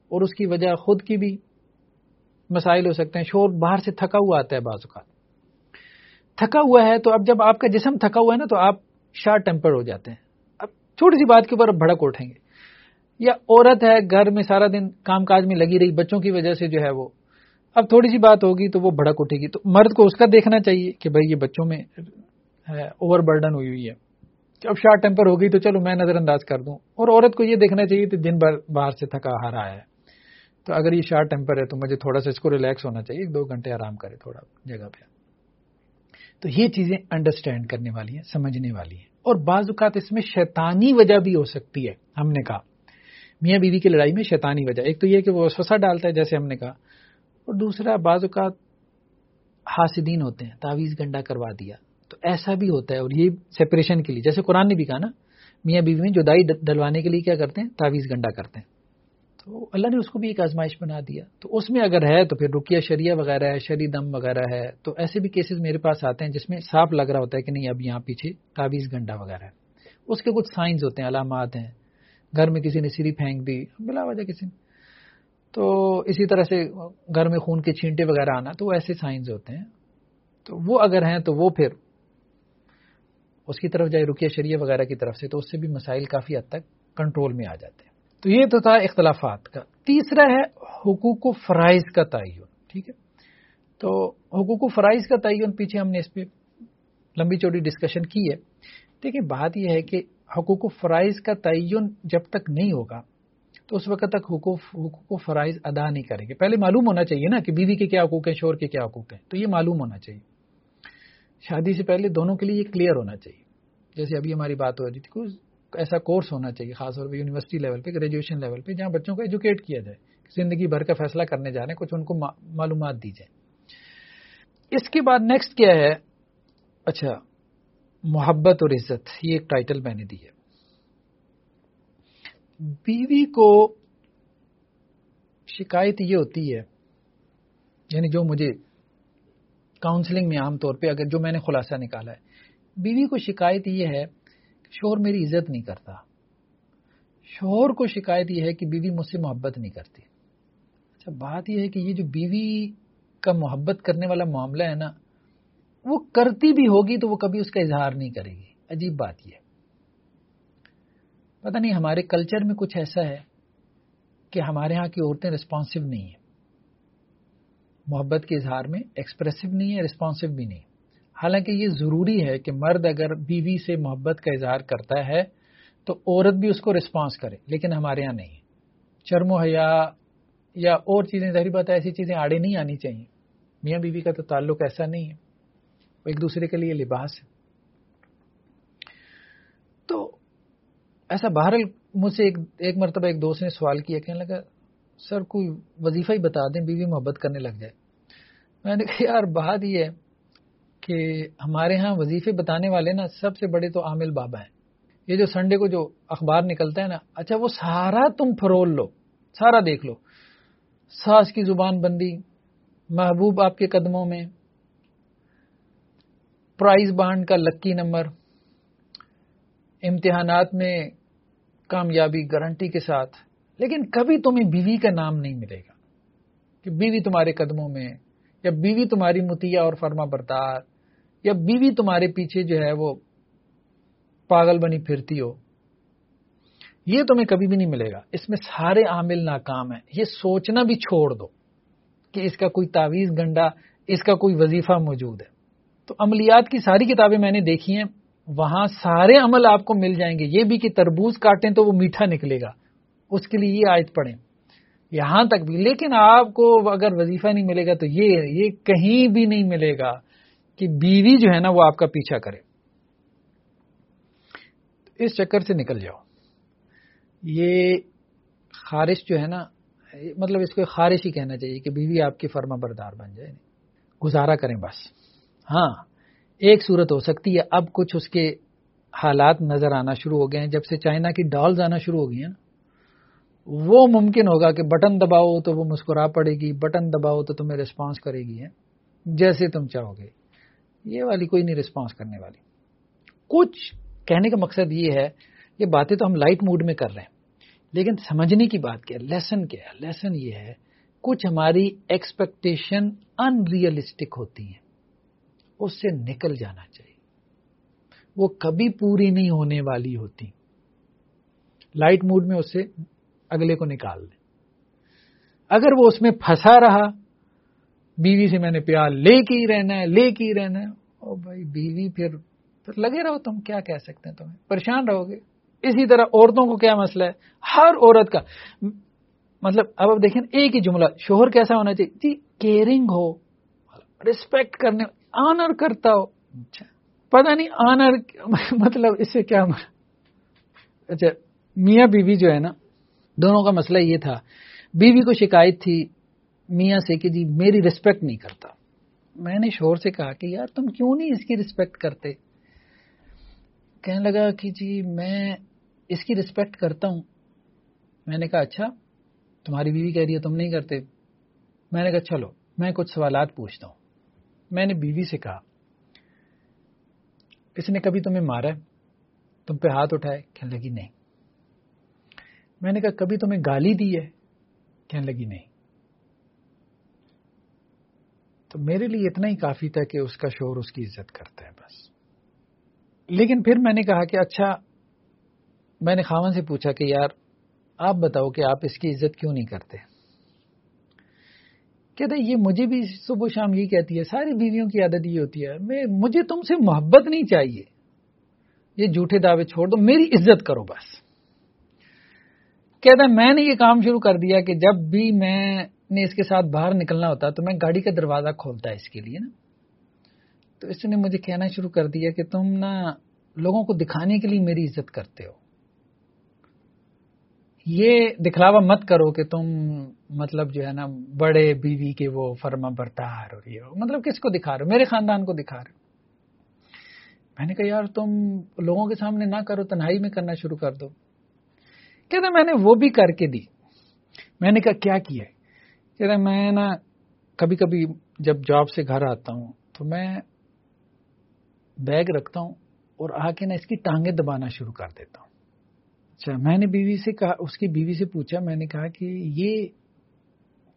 اور اس کی وجہ خود کی بھی مسائل ہو سکتے ہیں۔ شور باہر سے تھکا ہوا آتا ہے بعض اوقات۔ تھکا ہوا ہے تو اب جب آپ کا جسم تھکا ہوا ہے نا، تو آپ شارٹ ٹیمپر ہو جاتے ہیں۔ چھوٹی سی بات کے اوپر بھڑک اٹھیں گے۔ یا عورت ہے، گھر میں سارا دن کام کاج میں لگی رہی، بچوں کی وجہ سے جو ہے وہ۔ اب تھوڑی سی بات ہوگی تو وہ بھڑک اٹھے گی۔ تو مرد کو اس کا دیکھنا چاہیے کہ بھائی یہ بچوں میں اوور برڈن ہوئی ہوئی ہے۔ اب شارٹ ٹیمپر ہوگی تو چلو میں نظر انداز کر دوں۔ اور عورت کو یہ دیکھنا چاہیے کہ دن بھر باہر سے تھکا ہارا ہے۔ تو اگر یہ شارٹ ٹیمپر ہے تو مجھے تھوڑا سا اس کو ریلیکس ہونا چاہیے، ایک دو گھنٹے آرام کرے تھوڑا جگہ پہ۔ تو یہ چیزیں انڈرسٹینڈ کرنے والی ہیں، سمجھنے والی ہیں۔ اور بعض اوقات اس میں شیطانی وجہ بھی ہو سکتی ہے، ہم نے کہا۔ میاں بیوی کی لڑائی میں شیطانی وجہ۔ ایک تو یہ کہ وہ وسوسہ ڈالتا ہے، جیسے ہم نے کہا۔ اور دوسرا، بعض اوقات حاسدین ہوتے ہیں، تعویذ گنڈا کروا دیا۔ تو ایسا بھی ہوتا ہے، اور یہ سیپریشن کے لیے۔ جیسے قرآن نے بھی کہا نا، میاں بیوی میں جدائی ڈلوانے کے لیے کیا کرتے ہیں؟ تعویذ گنڈا کرتے ہیں۔ تو اللہ نے اس کو بھی ایک آزمائش بنا دیا۔ تو اس میں اگر ہے تو پھر رکیہ شریعہ وغیرہ ہے شری دم وغیرہ ہے۔ تو ایسے بھی کیسز میرے پاس آتے ہیں جس میں صاف لگ رہا ہوتا ہے کہ نہیں، اب یہاں پیچھے تعویذ گنڈا وغیرہ ہے۔ اس کے کچھ سائنز ہوتے ہیں، علامات ہیں۔ گھر میں کسی نے سیری پھینک دی، بلا وجہ کسی نے۔ تو اسی طرح سے گھر میں خون کے چھینٹے وغیرہ آنا، تو وہ ایسے سائنز ہوتے ہیں۔ تو وہ اگر ہیں تو وہ پھر اس کی طرف جائے رکیہ شریعہ وغیرہ کی طرف سے، تو اس سے بھی مسائل کافی حد تک کنٹرول میں آ جاتے ہیں۔ تو یہ تو تھا اختلافات کا۔ تیسرا ہے حقوق و فرائض کا تعین، ٹھیک ہے؟ تو حقوق و فرائض کا تعین پیچھے ہم نے اس پہ لمبی چوڑی ڈسکشن کی ہے۔ دیکھیں، بات یہ ہے کہ حقوق و فرائض کا تعین جب تک نہیں ہوگا، تو اس وقت تک حقوق حقوق و فرائض ادا نہیں کریں گے۔ پہلے معلوم ہونا چاہیے نا کہ بیوی کے کیا حقوق ہیں، شور کے کیا حقوق ہیں۔ تو یہ معلوم ہونا چاہیے۔ شادی سے پہلے دونوں کے لیے یہ کلیئر ہونا چاہیے۔ جیسے ابھی ہماری بات ہو رہی تھی ایسا کورس ہونا چاہیے، خاص طور پہ یونیورسٹی لیول پہ، گریجویشن لیول پہ، جہاں بچوں کو ایجوکیٹ کیا جائے زندگی بھر کا فیصلہ کرنے جا رہے ہیں، کچھ ان کو معلومات دی جائے اس کے بعد نیکسٹ کیا ہے؟ اچھا محبت اور عزت، یہ ایک ٹائٹل میں نے دی ہے۔ بیوی کو شکایت یہ ہوتی ہے یعنی جو مجھے کاؤنسلنگ میں عام طور پہ، اگر جو میں نے خلاصہ نکالا ہے، بیوی کو شکایت یہ ہے شوہر میری عزت نہیں کرتا۔ شوہر کو شکایت یہ ہے کہ بیوی مجھ سے محبت نہیں کرتی۔ اچھا بات یہ ہے کہ یہ جو بیوی کا محبت کرنے والا معاملہ ہے نا، وہ کرتی بھی ہوگی تو وہ کبھی اس کا اظہار نہیں کرے گی۔ عجیب بات یہ پتہ نہیں، ہمارے کلچر میں کچھ ایسا ہے کہ ہمارے ہاں کی عورتیں ریسپانسو نہیں ہیں۔ محبت کے اظہار میں ایکسپریسو نہیں ہے ریسپانسو بھی نہیں۔ حالانکہ یہ ضروری ہے کہ مرد اگر بیوی سے محبت کا اظہار کرتا ہے تو عورت بھی اس کو رسپانس کرے، لیکن ہمارے یہاں نہیں۔ چرم و حیا یا اور چیزیں ظاہری بات ہے، ایسی چیزیں آڑے نہیں آنی چاہیے۔ میاں بیوی کا تو تعلق ایسا نہیں ہے۔ وہ ایک دوسرے کے لیے لباس ہے۔ تو ایسا بہرحال مجھ سے ایک ایک مرتبہ ایک دوست نے سوال کیا، کہنے لگا، سر، کوئی وظیفہ ہی بتا دیں، بیوی محبت کرنے لگ جائے۔ میں نے کہا، یار، بات یہ ہے کہ ہمارے ہاں وظیفے بتانے والے نا سب سے بڑے تو عامل بابا ہیں۔ یہ جو سنڈے کو جو اخبار نکلتا ہے نا اچھا وہ سارا تم فرول لو، سارا دیکھ لو۔ ساس کی زبان بندی، محبوب آپ کے قدموں میں، پرائز بانڈ کا لکی نمبر، امتحانات میں کامیابی گارنٹی کے ساتھ۔ لیکن کبھی تمہیں بیوی کا نام نہیں ملے گا کہ بیوی تمہارے قدموں میں یا بیوی تمہاری متیا اور فرما بردار، یا بیوی تمہارے پیچھے جو ہے وہ پاگل بنی پھرتی ہو، یہ تمہیں کبھی بھی نہیں ملے گا۔ اس میں سارے عامل ناکام ہیں۔ یہ سوچنا بھی چھوڑ دو کہ اس کا کوئی تعویذ گنڈا، اس کا کوئی وظیفہ موجود ہے۔ تو عملیات کی ساری کتابیں میں نے دیکھی ہیں، وہاں سارے عمل آپ کو مل جائیں گے۔ یہ بھی کہ تربوز کاٹیں تو وہ میٹھا نکلے گا۔ اس کے لیے یہ آیت پڑھیں۔ یہاں تک بھی۔ لیکن آپ کو اگر وظیفہ نہیں ملے گا تو یہ یہ کہیں بھی نہیں ملے گا کہ بیوی جو ہے نا وہ آپ کا پیچھا کرے۔ اس چکر سے نکل جاؤ۔ یہ خارش جو ہے نا مطلب اس کو خارش ہی کہنا چاہیے کہ بیوی آپ کی فرما بردار بن جائے۔ گزارا کریں بس۔ ہاں ایک صورت ہو سکتی ہے، اب کچھ اس کے حالات نظر آنا شروع ہو گئے ہیں۔ جب سے چائنا کی ڈالز آنا شروع ہو گئی ہیں نا وہ ممکن ہوگا کہ بٹن دباؤ تو وہ مسکرا پڑے گی، بٹن دباؤ تو تمہیں ریسپانس کرے گی جیسے تم چاہو گے۔ یہ والی کوئی نہیں ریسپانس کرنے والی۔ کچھ کہنے کا مقصد یہ ہے یہ باتیں تو ہم لائٹ موڈ میں کر رہے ہیں، لیکن سمجھنے کی بات کیا لیسن کیا ہے؟ لیسن یہ ہے، کچھ ہماری ایکسپیکٹیشن ان ریئلسٹک ہوتی ہیں۔ اس سے نکل جانا چاہیے۔ وہ کبھی پوری نہیں ہونے والی ہوتی۔ لائٹ موڈ میں اس سے اگلے کو نکال دیں۔ اگر وہ اس میں پھنسا رہا، بیوی سے میں نے پیار لے کے ہی رہنا ہے، لے کے ہی رہنا ہے۔ او بھائی، بیوی پھر پھر لگے رہو تم، کیا کہہ سکتے ہیں تمہیں؟ پریشان رہو گے۔ اسی طرح عورتوں کو کیا مسئلہ ہے؟ ہر عورت کا۔ مطلب اب اب دیکھیں، ایک ہی جملہ، شوہر کیسا ہونا چاہیے؟ جی کیئرنگ ہو ریسپیکٹ کرنے آنر کرتا ہو۔ اچھا پتا نہیں آنر مطلب اس سے کیا مطلب؟ اچھا میاں بیوی جو ہے نا دونوں کا مسئلہ یہ تھا۔ بیوی کو شکایت تھی، میاں سے کہ جی میری ریسپیکٹ نہیں کرتا۔ میں نے شور سے کہا کہ یار تم کیوں نہیں اس کی ریسپیکٹ کرتے؟ کہنے لگا کہ جی میں اس کی ریسپیکٹ کرتا ہوں۔ میں نے کہا اچھا تمہاری بیوی کہہ رہی ہے تم نہیں کرتے۔ میں نے کہا چلو، میں کچھ سوالات پوچھتا ہوں۔ میں نے بیوی سے کہا، اس نے کبھی تمہیں مارا ہے؟ تم پہ ہاتھ اٹھائے؟ کہنے لگی نہیں۔ میں نے کہا، کبھی تمہیں گالی دی ہے؟ کہنے لگی، نہیں. تو میرے لیے اتنا ہی کافی تھا کہ اس کا شور اس کی عزت کرتا ہے بس۔ لیکن پھر میں نے کہا کہ اچھا میں نے خاون سے پوچھا کہ، یار، آپ بتاؤ کہ آپ اس کی عزت کیوں نہیں کرتے? کہتے یہ مجھے بھی صبح شام یہ کہتی ہے، ساری بیویوں کی عادت یہ ہوتی ہے، میں، مجھے تم سے محبت نہیں چاہیے، یہ جھوٹے دعوے چھوڑ دو، میری عزت کرو بس۔ کہتا ہے، میں نے یہ کام شروع کر دیا کہ جب بھی میں نے اس کے ساتھ باہر نکلنا ہوتا تو میں گاڑی کا دروازہ کھولتا ہے اس کے لیے نا۔ تو اس نے مجھے کہنا شروع کر دیا کہ تم نا لوگوں کو دکھانے کے لیے میری عزت کرتے ہو۔ یہ دکھلاوا مت کرو کہ تم مطلب جو ہے نا بڑے بیوی کے وہ فرما برتار اور یہ مطلب کس کو دکھا رہے ہو؟ میرے خاندان کو دکھا رہے ہو۔ میں نے کہا، یار تم لوگوں کے سامنے نہ کرو، تنہائی میں کرنا شروع کر دو۔ کہتے میں نے وہ بھی کر کے دی۔ میں نے کہا، کیا کیا کہتے میں نا کبھی کبھی جب جاب سے گھر آتا ہوں تو میں بیگ رکھتا ہوں اور آ کے نا اس کی ٹانگیں دبانا شروع کر دیتا ہوں۔ اچھا میں نے بیوی سے کہا، اس کی بیوی سے پوچھا، میں نے کہا کہ یہ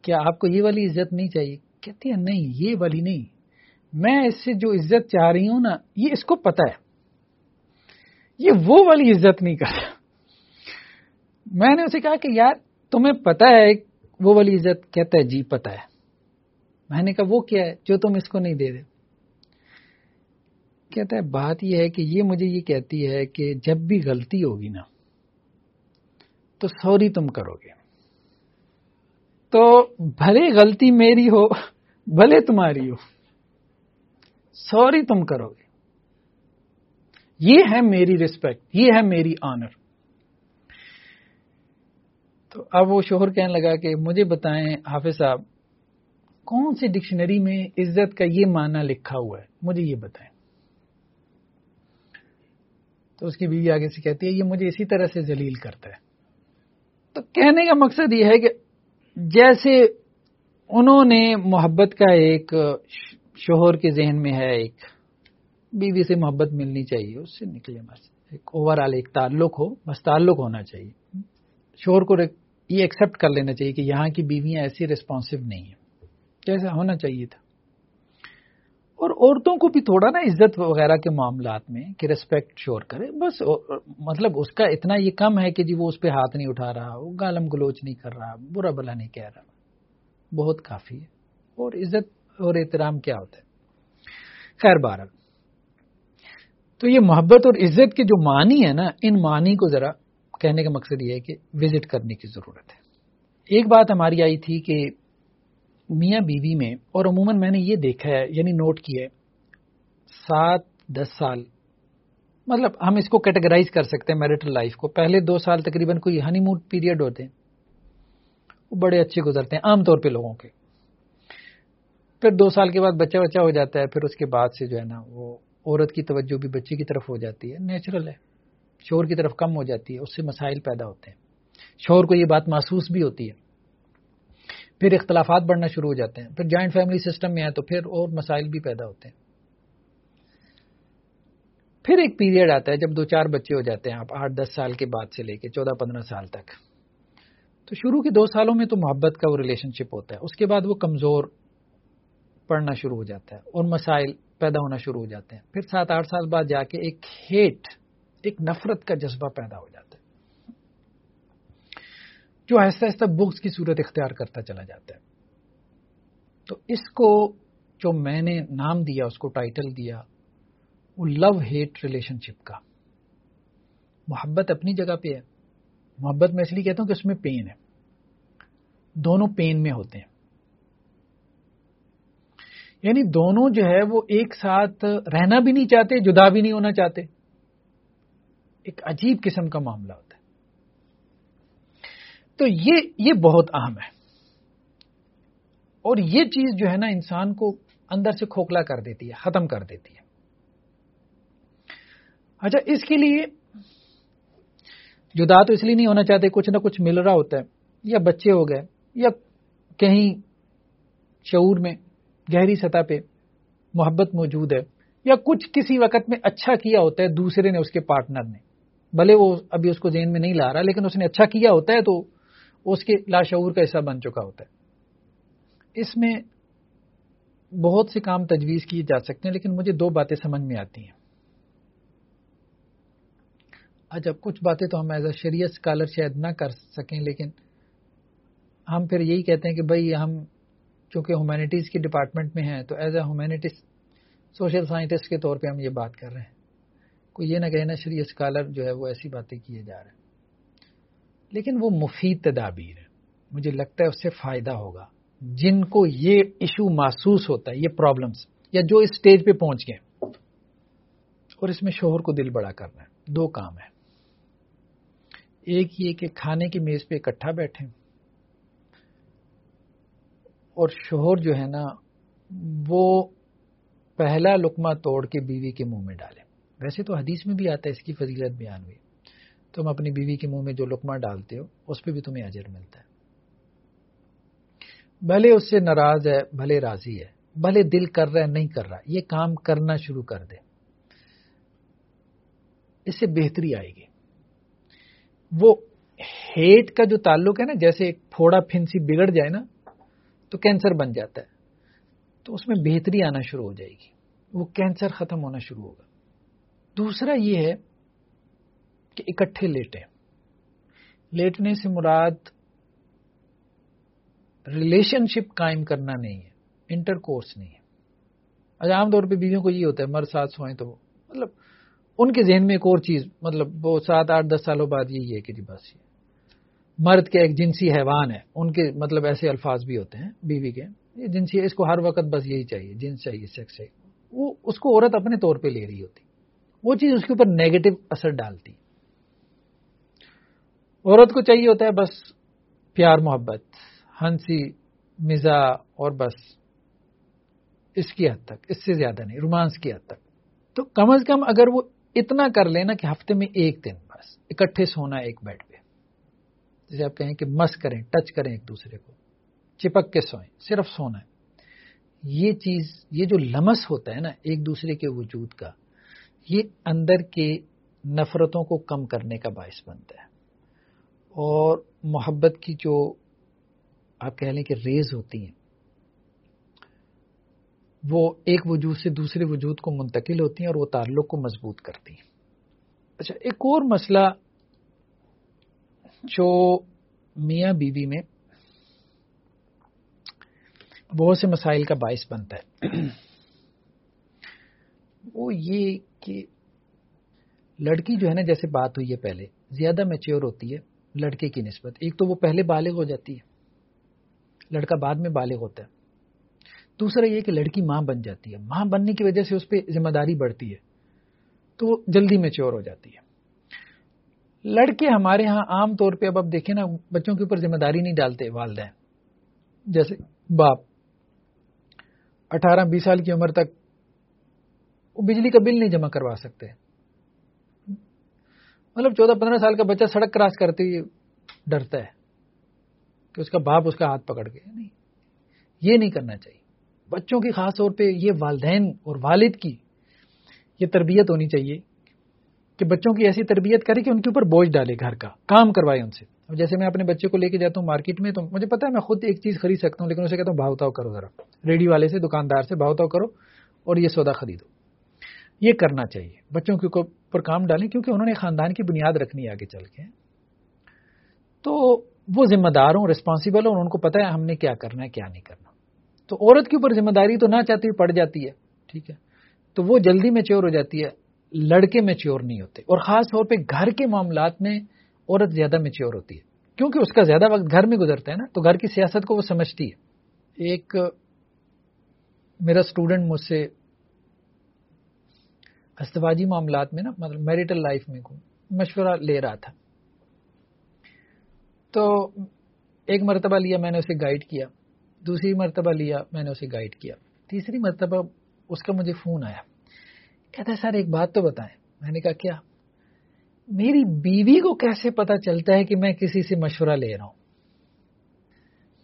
کیا آپ کو یہ والی عزت نہیں چاہیے؟ کہتی ہے، نہیں، یہ والی نہیں۔ میں اس سے جو عزت چاہ رہی ہوں نا، یہ اس کو پتا ہے۔ یہ وہ والی عزت نہیں کرتا۔ میں نے اسے کہا کہ یار تمہیں پتا ہے، وہ والی عزت کہتا ہے جی پتا ہے۔ میں نے کہا، وہ کیا ہے؟ جو تم اس کو نہیں دے دے کہتا ہے، بات یہ ہے کہ یہ مجھے یہ کہتی ہے کہ جب بھی غلطی ہوگی نا، تو سوری تم کرو گے۔ تو بھلے غلطی میری ہو، بھلے تمہاری ہو، سوری تم کرو گے۔ یہ ہے میری ریسپیکٹ یہ ہے میری آنر تو اب وہ شوہر کہنے لگا کہ مجھے بتائیں حافظ صاحب، کون سی ڈکشنری میں عزت کا یہ معنی لکھا ہوا ہے؟ مجھے یہ بتائیں۔ تو اس کی بیوی آگے سے کہتی ہے، یہ مجھے اسی طرح سے ذلیل کرتا ہے۔ تو کہنے کا مقصد یہ ہے کہ جیسے انہوں نے محبت کا ایک شوہر کے ذہن میں ہے، ایک بیوی سے محبت ملنی چاہیے، اس سے نکلے، بس ایک اوور آل ایک تعلق ہو، بس تعلق ہونا چاہیے۔ شوہر کو یہ ایکسپٹ کر لینا چاہیے کہ یہاں کی بیویاں ایسی ریسپانسو نہیں ہیں۔ جیسا ہونا چاہیے تھا۔ اور عورتوں کو بھی تھوڑا نا عزت وغیرہ کے معاملات میں کہ ریسپیکٹ شور کرے۔ بس مطلب اس کا اتنا یہ کم ہے کہ جی وہ اس پہ ہاتھ نہیں اٹھا رہا، وہ گالم گلوچ نہیں کر رہا، برا بلا نہیں کہہ رہا۔ بہت کافی ہے۔ اور عزت اور احترام کیا ہوتا ہے؟ خیر بارہ تو یہ محبت اور عزت کے جو معنی ہے نا، ان معنی کو ذرا کہنے کا مقصد یہ ہے کہ وزٹ کرنے کی ضرورت ہے۔ ایک بات ہماری آئی تھی کہ میاں بیوی میں، اور عموماً میں نے یہ دیکھا ہے یعنی نوٹ کیا ہے، سات، دس سال۔ مطلب ہم اس کو کیٹیگرائز کر سکتے ہیں میرٹل لائف کو۔ پہلے دو سال تقریباً کوئی ہنی مون پیریڈ ہوتے ہیں۔ وہ بڑے اچھے گزرتے ہیں، عام طور پہ لوگوں کے۔ پھر دو سال کے بعد بچہ بچہ ہو جاتا ہے، پھر اس کے بعد سے جو ہے نا، وہ عورت کی توجہ بھی بچے کی طرف ہو جاتی ہے۔ نیچرل ہے۔ شور کی طرف کم ہو جاتی ہے، اس سے مسائل پیدا ہوتے ہیں۔ شور کو یہ بات محسوس بھی ہوتی ہے۔ پھر اختلافات بڑھنا شروع ہو جاتے ہیں۔ پھر جوائنٹ فیملی سسٹم میں ہے تو پھر اور مسائل بھی پیدا ہوتے ہیں۔ پھر ایک پیریڈ آتا ہے جب دو چار بچے ہو جاتے ہیں آپ، آٹھ دس سال کے بعد سے لے کے، چودہ پندرہ سال تک۔ تو شروع کے دو سالوں میں تو محبت کا وہ ریلیشن شپ ہوتا ہے۔ اس کے بعد وہ کمزور پڑھنا شروع ہو جاتا ہے اور مسائل پیدا ہونا شروع ہو جاتے ہیں۔ پھر سات آٹھ سال بعد جا کے ایک ہیٹ ایک نفرت کا جذبہ پیدا ہو جاتا ہے۔ جو آہستہ آہستہ بکس کی صورت اختیار کرتا چلا جاتا ہے۔ تو اس کو جو میں نے نام دیا، اس کو ٹائٹل دیا، وہ لو ہیٹ ریلیشن شپ کا۔ محبت اپنی جگہ پہ ہے۔ محبت میں اس لیے کہتا ہوں کہ اس میں پین ہے۔ دونوں پین میں ہوتے ہیں۔ یعنی دونوں جو ہے وہ ایک ساتھ رہنا بھی نہیں چاہتے، جدا بھی نہیں ہونا چاہتے۔ ایک عجیب قسم کا معاملہ ہوتا ہے۔ تو یہ یہ بہت اہم ہے۔ اور یہ چیز جو ہے نا، انسان کو اندر سے کھوکھلا کر دیتی ہے، ختم کر دیتی ہے۔ اچھا اس کے لیے جدا تو اس لیے نہیں ہونا چاہتے، کچھ نہ کچھ مل رہا ہوتا ہے، یا بچے ہو گئے، یا کہیں شعور میں، گہری سطح پہ محبت موجود ہے، یا کچھ کسی وقت میں اچھا کیا ہوتا ہے، دوسرے نے اس کے پارٹنر نے۔ بھلے وہ ابھی اس کو ذہن میں نہیں لا رہا، لیکن اس نے اچھا کیا ہوتا ہے تو اس کے لاشعور کا حصہ بن چکا ہوتا ہے۔ اس میں بہت سے کام تجویز کیے جا سکتے ہیں، لیکن مجھے دو باتیں سمجھ میں آتی ہیں۔ اچھا کچھ باتیں تو ہم ایز اے شریعت اسکالر شاید نہ کر سکیں، لیکن ہم پھر یہی کہتے ہیں کہ بھائی، ہم چونکہ ہیومینٹیز کی ڈپارٹمنٹ میں ہیں، تو as a humanities social scientist کے طور پہ ہم یہ بات کر رہے ہیں۔ کوئی یہ نہ کہنا شریع اسکالر جو ہے وہ ایسی باتیں کیے جا رہے ہیں۔ لیکن وہ مفید تدابیر ہے مجھے لگتا ہے اس سے فائدہ ہوگا۔ جن کو یہ ایشو محسوس ہوتا ہے، یہ پرابلمس یا جو اس اسٹیج پہ پہنچ گئے۔ اور اس میں شوہر کو دل بڑا کرنا ہے۔ دو کام ہے ایک یہ کہ کھانے کی میز پہ اکٹھا بیٹھیں۔ اور شوہر جو ہے نا، وہ پہلا لکما توڑ کے بیوی کے منہ میں ڈالے ویسے تو حدیث میں بھی آتا ہے اس کی فضیلت بیان ہوئی۔ تم اپنی بیوی کے منہ میں جو لکما ڈالتے ہو، اس پہ بھی تمہیں اجر ملتا ہے۔ بھلے اس سے ناراض ہے، بھلے راضی ہے۔ بھلے دل کر رہا ہے، نہیں کر رہا۔ یہ کام کرنا شروع کر دے۔ اس سے بہتری آئے گی۔ وہ ہیٹ کا جو تعلق ہے نا، جیسے ایک پھوڑا پھنسی بگڑ جائے نا، تو کینسر بن جاتا ہے۔ تو اس میں بہتری آنا شروع ہو جائے گی۔ وہ کینسر ختم ہونا شروع ہوگا۔ دوسرا یہ ہے کہ اکٹھے لیٹیں۔ لیٹنے سے مراد ریلیشن شپ قائم کرنا نہیں ہے انٹر کورس نہیں ہے۔ اچھا عام طور پہ بیویوں کو یہ ہوتا ہے، مرد ساتھ سوئیں تو مطلب ان کے ذہن میں ایک اور چیز مطلب وہ سات آٹھ دس سالوں بعد یہی ہے کہ جی بس یہ۔ مرد کے ایک جنسی حیوان ہے، ان کے مطلب ایسے الفاظ بھی ہوتے ہیں بیوی کے۔ یہ جنسی اس کو ہر وقت بس یہی چاہیے، جنس چاہیے، سیکس چاہیے۔ وہ اس کو عورت اپنے طور پہ لے رہی ہوتی۔ وہ چیز اس کے اوپر نیگیٹو اثر ڈالتی۔ عورت کو چاہیے ہوتا ہے بس پیار، محبت، ہنسی، مزاح اور بس اس کی حد تک، اس سے زیادہ نہیں، رومانس کی حد تک۔ تو کم از کم اگر وہ اتنا کر لینا کہ ہفتے میں ایک دن بس، اکٹھے سونا ایک بیڈ پہ۔ جیسے آپ کہیں کہ مس کریں، ٹچ کریں ایک دوسرے کو، چپک کے سوئیں، صرف سونا ہے۔ یہ چیز، یہ جو لمس ہوتا ہے نا ایک دوسرے کے وجود کا یہ اندر کے نفرتوں کو کم کرنے کا باعث بنتا ہے۔ اور محبت کی جو آپ کہہ لیں کہ ریز ہوتی ہیں، وہ ایک وجود سے دوسرے وجود کو منتقل ہوتی ہیں اور وہ تعلق کو مضبوط کرتی ہیں۔ اچھا ایک اور مسئلہ جو میاں بیوی میں بہت سے مسائل کا باعث بنتا ہے۔ وہ یہ کہ لڑکی جو ہے نا، جیسے بات ہوئی ہے پہلے، زیادہ میچیور ہوتی ہے لڑکے کی نسبت۔ ایک تو وہ پہلے بالغ ہو جاتی ہے، لڑکا بعد میں بالغ ہوتا ہے۔ دوسرا یہ کہ لڑکی ماں بن جاتی ہے۔ ماں بننے کی وجہ سے اس پہ ذمہ داری بڑھتی ہے، تو وہ جلدی میچیور ہو جاتی ہے۔ لڑکے ہمارے ہاں عام طور پہ اب اب دیکھیں نا، بچوں کے اوپر ذمہ داری نہیں ڈالتے والدین۔ جیسے باپ، اٹھارہ بیس سال کی عمر تک وہ بجلی کا بل نہیں جمع کروا سکتے۔ مطلب چودہ پندرہ سال کا بچہ سڑک کراس کرتے ہی ڈرتا ہے کہ اس کا باپ اس کا ہاتھ پکڑ کے نہیں، یہ نہیں کرنا چاہیے۔ بچوں کی خاص طور پہ یہ والدین اور والد کی یہ تربیت ہونی چاہیے کہ بچوں کی ایسی تربیت کرے کہ ان کے اوپر بوجھ ڈالے گھر کا، کام کروائے ان سے۔ اب جیسے میں اپنے بچے کو لے کے جاتا ہوں مارکیٹ میں تو مجھے پتا ہے میں خود ایک چیز خرید سکتا ہوں، لیکن اسے کہتا ہوں بھاؤ تاؤ کرو ذرا۔ ریڈی والے سے، دکاندار سے بھاؤ تاؤ کرو اور یہ سودا خریدو۔ یہ کرنا چاہیے۔ بچوں کے اوپر کام ڈالیں کیونکہ انہوں نے خاندان کی بنیاد رکھنی آگے چل کے۔ تو وہ ذمہ دار ہوں ریسپانسبل ہوں، ان کو پتا ہے ہم نے کیا کرنا ہے، کیا نہیں کرنا۔ تو عورت کے اوپر ذمہ داری تو نہ چاہتی پڑ جاتی ہے، ٹھیک ہے۔ تو وہ جلدی میچور ہو جاتی ہے، لڑکے میچور نہیں ہوتے۔ اور خاص طور پہ گھر کے معاملات میں عورت زیادہ میچور ہوتی ہے۔ کیونکہ اس کا زیادہ وقت گھر میں گزرتا ہے نا، تو گھر کی سیاست کو وہ سمجھتی ہے۔ ایک میرا اسٹوڈنٹ مجھ سے استواجی معاملات میں نا مطلب میریٹل لائف میں مشورہ لے رہا تھا۔ تو ایک مرتبہ لیا میں نے اسے گائیڈ کیا، دوسری مرتبہ لیا میں نے اسے گائیڈ کیا۔ تیسری مرتبہ اس کا مجھے فون آیا۔ کہتا ہے، سر، ایک بات تو بتائیں۔ میں نے کہا، کیا؟ میری بیوی کو کیسے پتا چلتا ہے کہ میں کسی سے مشورہ لے رہا ہوں؟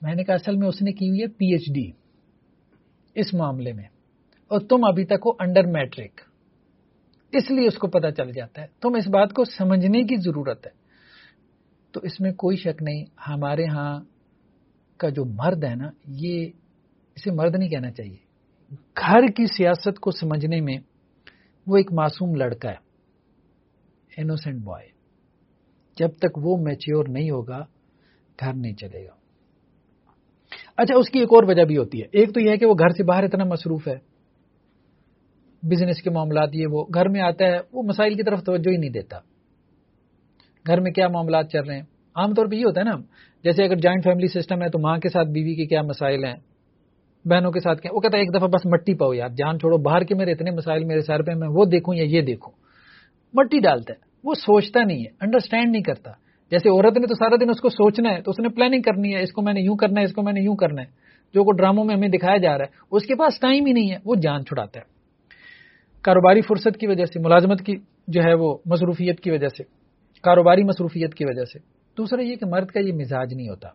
میں نے کہا، اصل میں اس نے کی ہوئی ہے پی ایچ ڈی اس معاملے میں اور تم ابھی تک ہو انڈر میٹرک اس لیے اس کو پتا چل جاتا ہے۔ تم اس بات کو سمجھنے کی ضرورت ہے۔ تو اس میں کوئی شک نہیں، ہمارے ہاں کا جو مرد ہے نا، یہ اسے مرد نہیں کہنا چاہیے۔ گھر کی سیاست کو سمجھنے میں وہ ایک معصوم لڑکا ہے۔ انوسینٹ بوائے جب تک وہ میچیور نہیں ہوگا، گھر نہیں چلے گا۔ اچھا اس کی ایک اور وجہ بھی ہوتی ہے۔ ایک تو یہ ہے کہ وہ گھر سے باہر اتنا مصروف ہے۔ بزنس کے معاملات یہ وہ گھر میں آتا ہے، وہ مسائل کی طرف توجہ ہی نہیں دیتا۔ گھر میں کیا معاملات چل رہے ہیں؟ عام طور پہ یہ ہوتا ہے نا، جیسے اگر جوائنٹ فیملی سسٹم ہے تو ماں کے ساتھ بیوی کے کیا مسائل ہیں؟ بہنوں کے ساتھ کیا؟ وہ کہتا ہے، ایک دفعہ بس مٹی پاؤ یار، جان چھوڑو، باہر کے میرے اتنے مسائل میرے سر پہ، میں وہ دیکھوں یا یہ دیکھوں۔ مٹی ڈالتا ہے، وہ سوچتا نہیں ہے انڈرسٹینڈ نہیں کرتا۔ جیسے عورت نے تو سارا دن اس کو سوچنا ہے، تو اس نے پلاننگ کرنی ہے، اس کو میں نے یوں کرنا ہے، اس کو میں نے یوں کرنا ہے۔ جو کو ڈراموں میں ہمیں دکھایا جا رہا ہے، اس کے پاس ٹائم ہی نہیں ہے، وہ جان چھڑاتا ہے۔ کاروباری فرصت کی وجہ سے، ملازمت کی جو ہے وہ مصروفیت کی وجہ سے، کاروباری مصروفیت کی وجہ سے۔ دوسرا یہ کہ مرد کا یہ مزاج نہیں ہوتا۔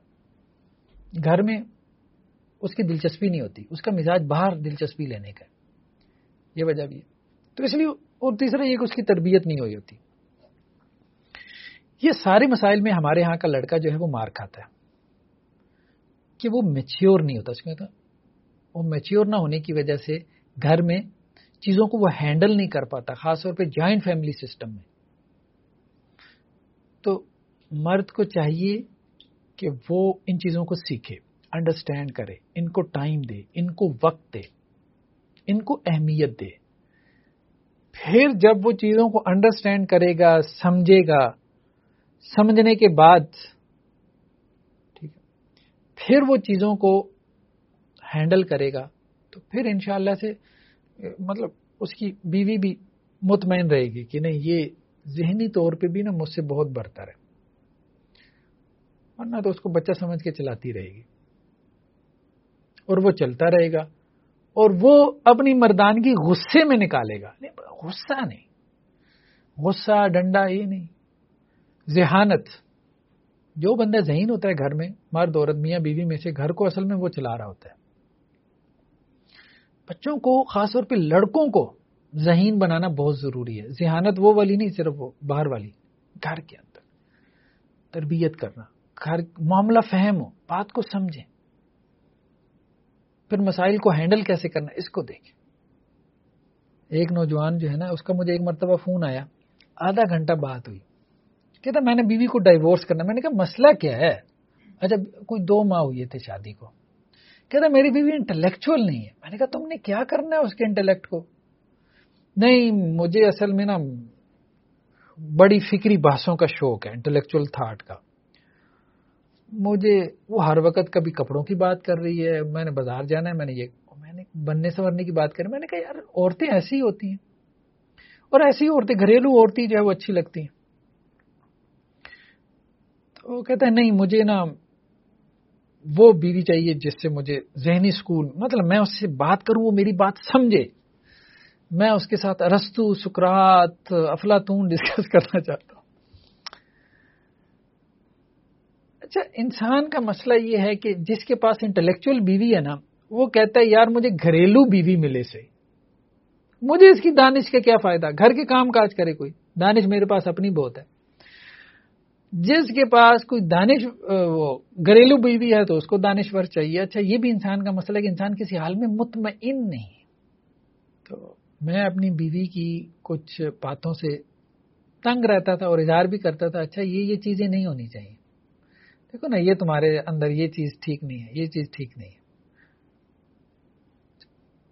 گھر میں اس کی دلچسپی نہیں ہوتی، اس کا مزاج باہر دلچسپی لینے کا یہ وجہ بھی ہے۔ تو اس لیے، اور تیسرا یہ کہ اس کی تربیت نہیں ہوئی ہوتی۔ یہ سارے مسائل میں ہمارے ہاں کا لڑکا جو ہے وہ مار کھاتا ہے۔ کہ وہ میچیور نہیں ہوتا۔ اس میں وہ میچیور نہ ہونے کی وجہ سے گھر میں چیزوں کو وہ ہینڈل نہیں کر پاتا، خاص طور پہ جوائنٹ فیملی سسٹم میں۔ تو مرد کو چاہیے کہ وہ ان چیزوں کو سیکھے انڈرسٹینڈ کرے، ان کو ٹائم دے، ان کو وقت دے، ان کو اہمیت دے۔ پھر جب وہ چیزوں کو انڈرسٹینڈ کرے گا، سمجھے گا، سمجھنے کے بعد، ٹھیک ہے، پھر وہ چیزوں کو ہینڈل کرے گا، تو پھر انشاءاللہ سے مطلب اس کی بیوی بھی مطمئن رہے گی کہ نہیں، یہ ذہنی طور پہ بھی نا مجھ سے بہت برتر ہے۔ ورنہ تو اس کو بچہ سمجھ کے چلاتی رہے گی۔ اور وہ چلتا رہے گا اور وہ اپنی مردانگی غصے میں نکالے گا۔ غصہ نہیں۔ غصہ، ڈنڈا، یہ نہیں۔ ذہانت۔ جو بندہ ذہین ہوتا ہے گھر میں، مرد، عورت، میاں، بیوی میں سے گھر کو اصل میں وہ چلا رہا ہوتا ہے۔ بچوں کو، خاص طور پہ لڑکوں کو ذہین بنانا بہت ضروری ہے۔ ذہانت وہ والی نہیں، صرف وہ باہر والی۔ گھر کے اندر۔ تربیت کرنا۔ گھر، معاملہ فہم ہو، بات کو سمجھیں۔ پھر مسائل کو ہینڈل کیسے کرنا، اس کو دیکھیں۔ ایک نوجوان جو ہے نا، اس کا مجھے ایک مرتبہ فون آیا۔ آدھا گھنٹہ بات ہوئی۔ کہتا، میں نے بیوی کو ڈائیورس کرنا۔ میں نے کہا، مسئلہ کیا ہے؟ اچھا کوئی دو ماہ ہوئے تھے شادی کو۔ کہتا میری بیوی انٹلیکچوئل نہیں ہے۔ میں نے کہا، تم نے کیا کرنا ہے اس کے انٹلیکٹ کو؟ نہیں، مجھے اصل میں نا بڑی فکری بحثوں کا شوق ہے انٹلیکچوئل تھاٹ کا۔ مجھے وہ ہر وقت کبھی کپڑوں کی بات کر رہی ہے، میں نے بازار جانا ہے، میں نے یہ میں نے بننے سنورنے کی بات کری۔ میں نے کہا، یار، عورتیں ایسی ہوتی ہیں۔ اور ایسی عورتیں، گھریلو عورتیں جو ہے، وہ اچھی لگتی ہیں۔ تو وہ کہتا ہے، نہیں، مجھے نا وہ بیوی چاہیے جس سے مجھے ذہنی سکون مطلب میں اس سے بات کروں، وہ میری بات سمجھے۔ میں اس کے ساتھ ارستو، سکرات، افلاطون ڈسکس کرنا چاہتا ہوں۔ اچھا انسان کا مسئلہ یہ ہے کہ جس کے پاس انٹلیکچوئل بیوی ہے نا، وہ کہتا ہے، یار، مجھے گھریلو بیوی ملے سے۔ مجھے اس کی دانش کا کیا فائدہ؟ گھر کے کام کاج کرے کوئی۔ دانش میرے پاس اپنی بہت ہے۔ جس کے پاس کوئی دانش وہ گھریلو بیوی ہے تو اس کو دانشور چاہیے۔ اچھا یہ بھی انسان کا مسئلہ ہے کہ انسان کسی حال میں مطمئن نہیں تو میں اپنی بیوی کی کچھ باتوں سے تنگ رہتا تھا اور اظہار بھی کرتا تھا اچھا یہ یہ چیزیں نہیں ہونی چاہیے۔ دیکھو نا، یہ تمہارے اندر یہ چیز ٹھیک نہیں ہے، یہ چیز ٹھیک نہیں ہے۔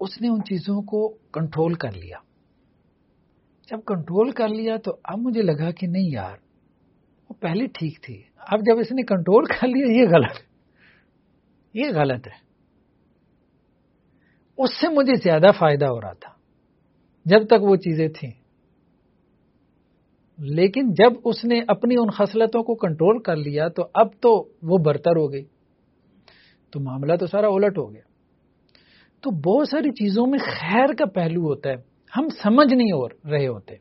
اس نے ان چیزوں کو کنٹرول کر لیا۔ جب کنٹرول کر لیا تو اب مجھے لگا کہ نہیں یار پہلے ٹھیک تھی۔ اب جب اس نے کنٹرول کر لیا، یہ غلط یہ غلط ہے۔ اس سے مجھے زیادہ فائدہ ہو رہا تھا۔ جب تک وہ چیزیں تھیں۔ لیکن جب اس نے اپنی ان خصلتوں کو کنٹرول کر لیا، تو اب تو وہ برتر ہو گئی۔ تو معاملہ تو سارا الٹ ہو گیا۔ تو بہت ساری چیزوں میں خیر کا پہلو ہوتا ہے۔ ہم سمجھ نہیں ہو رہے ہوتے۔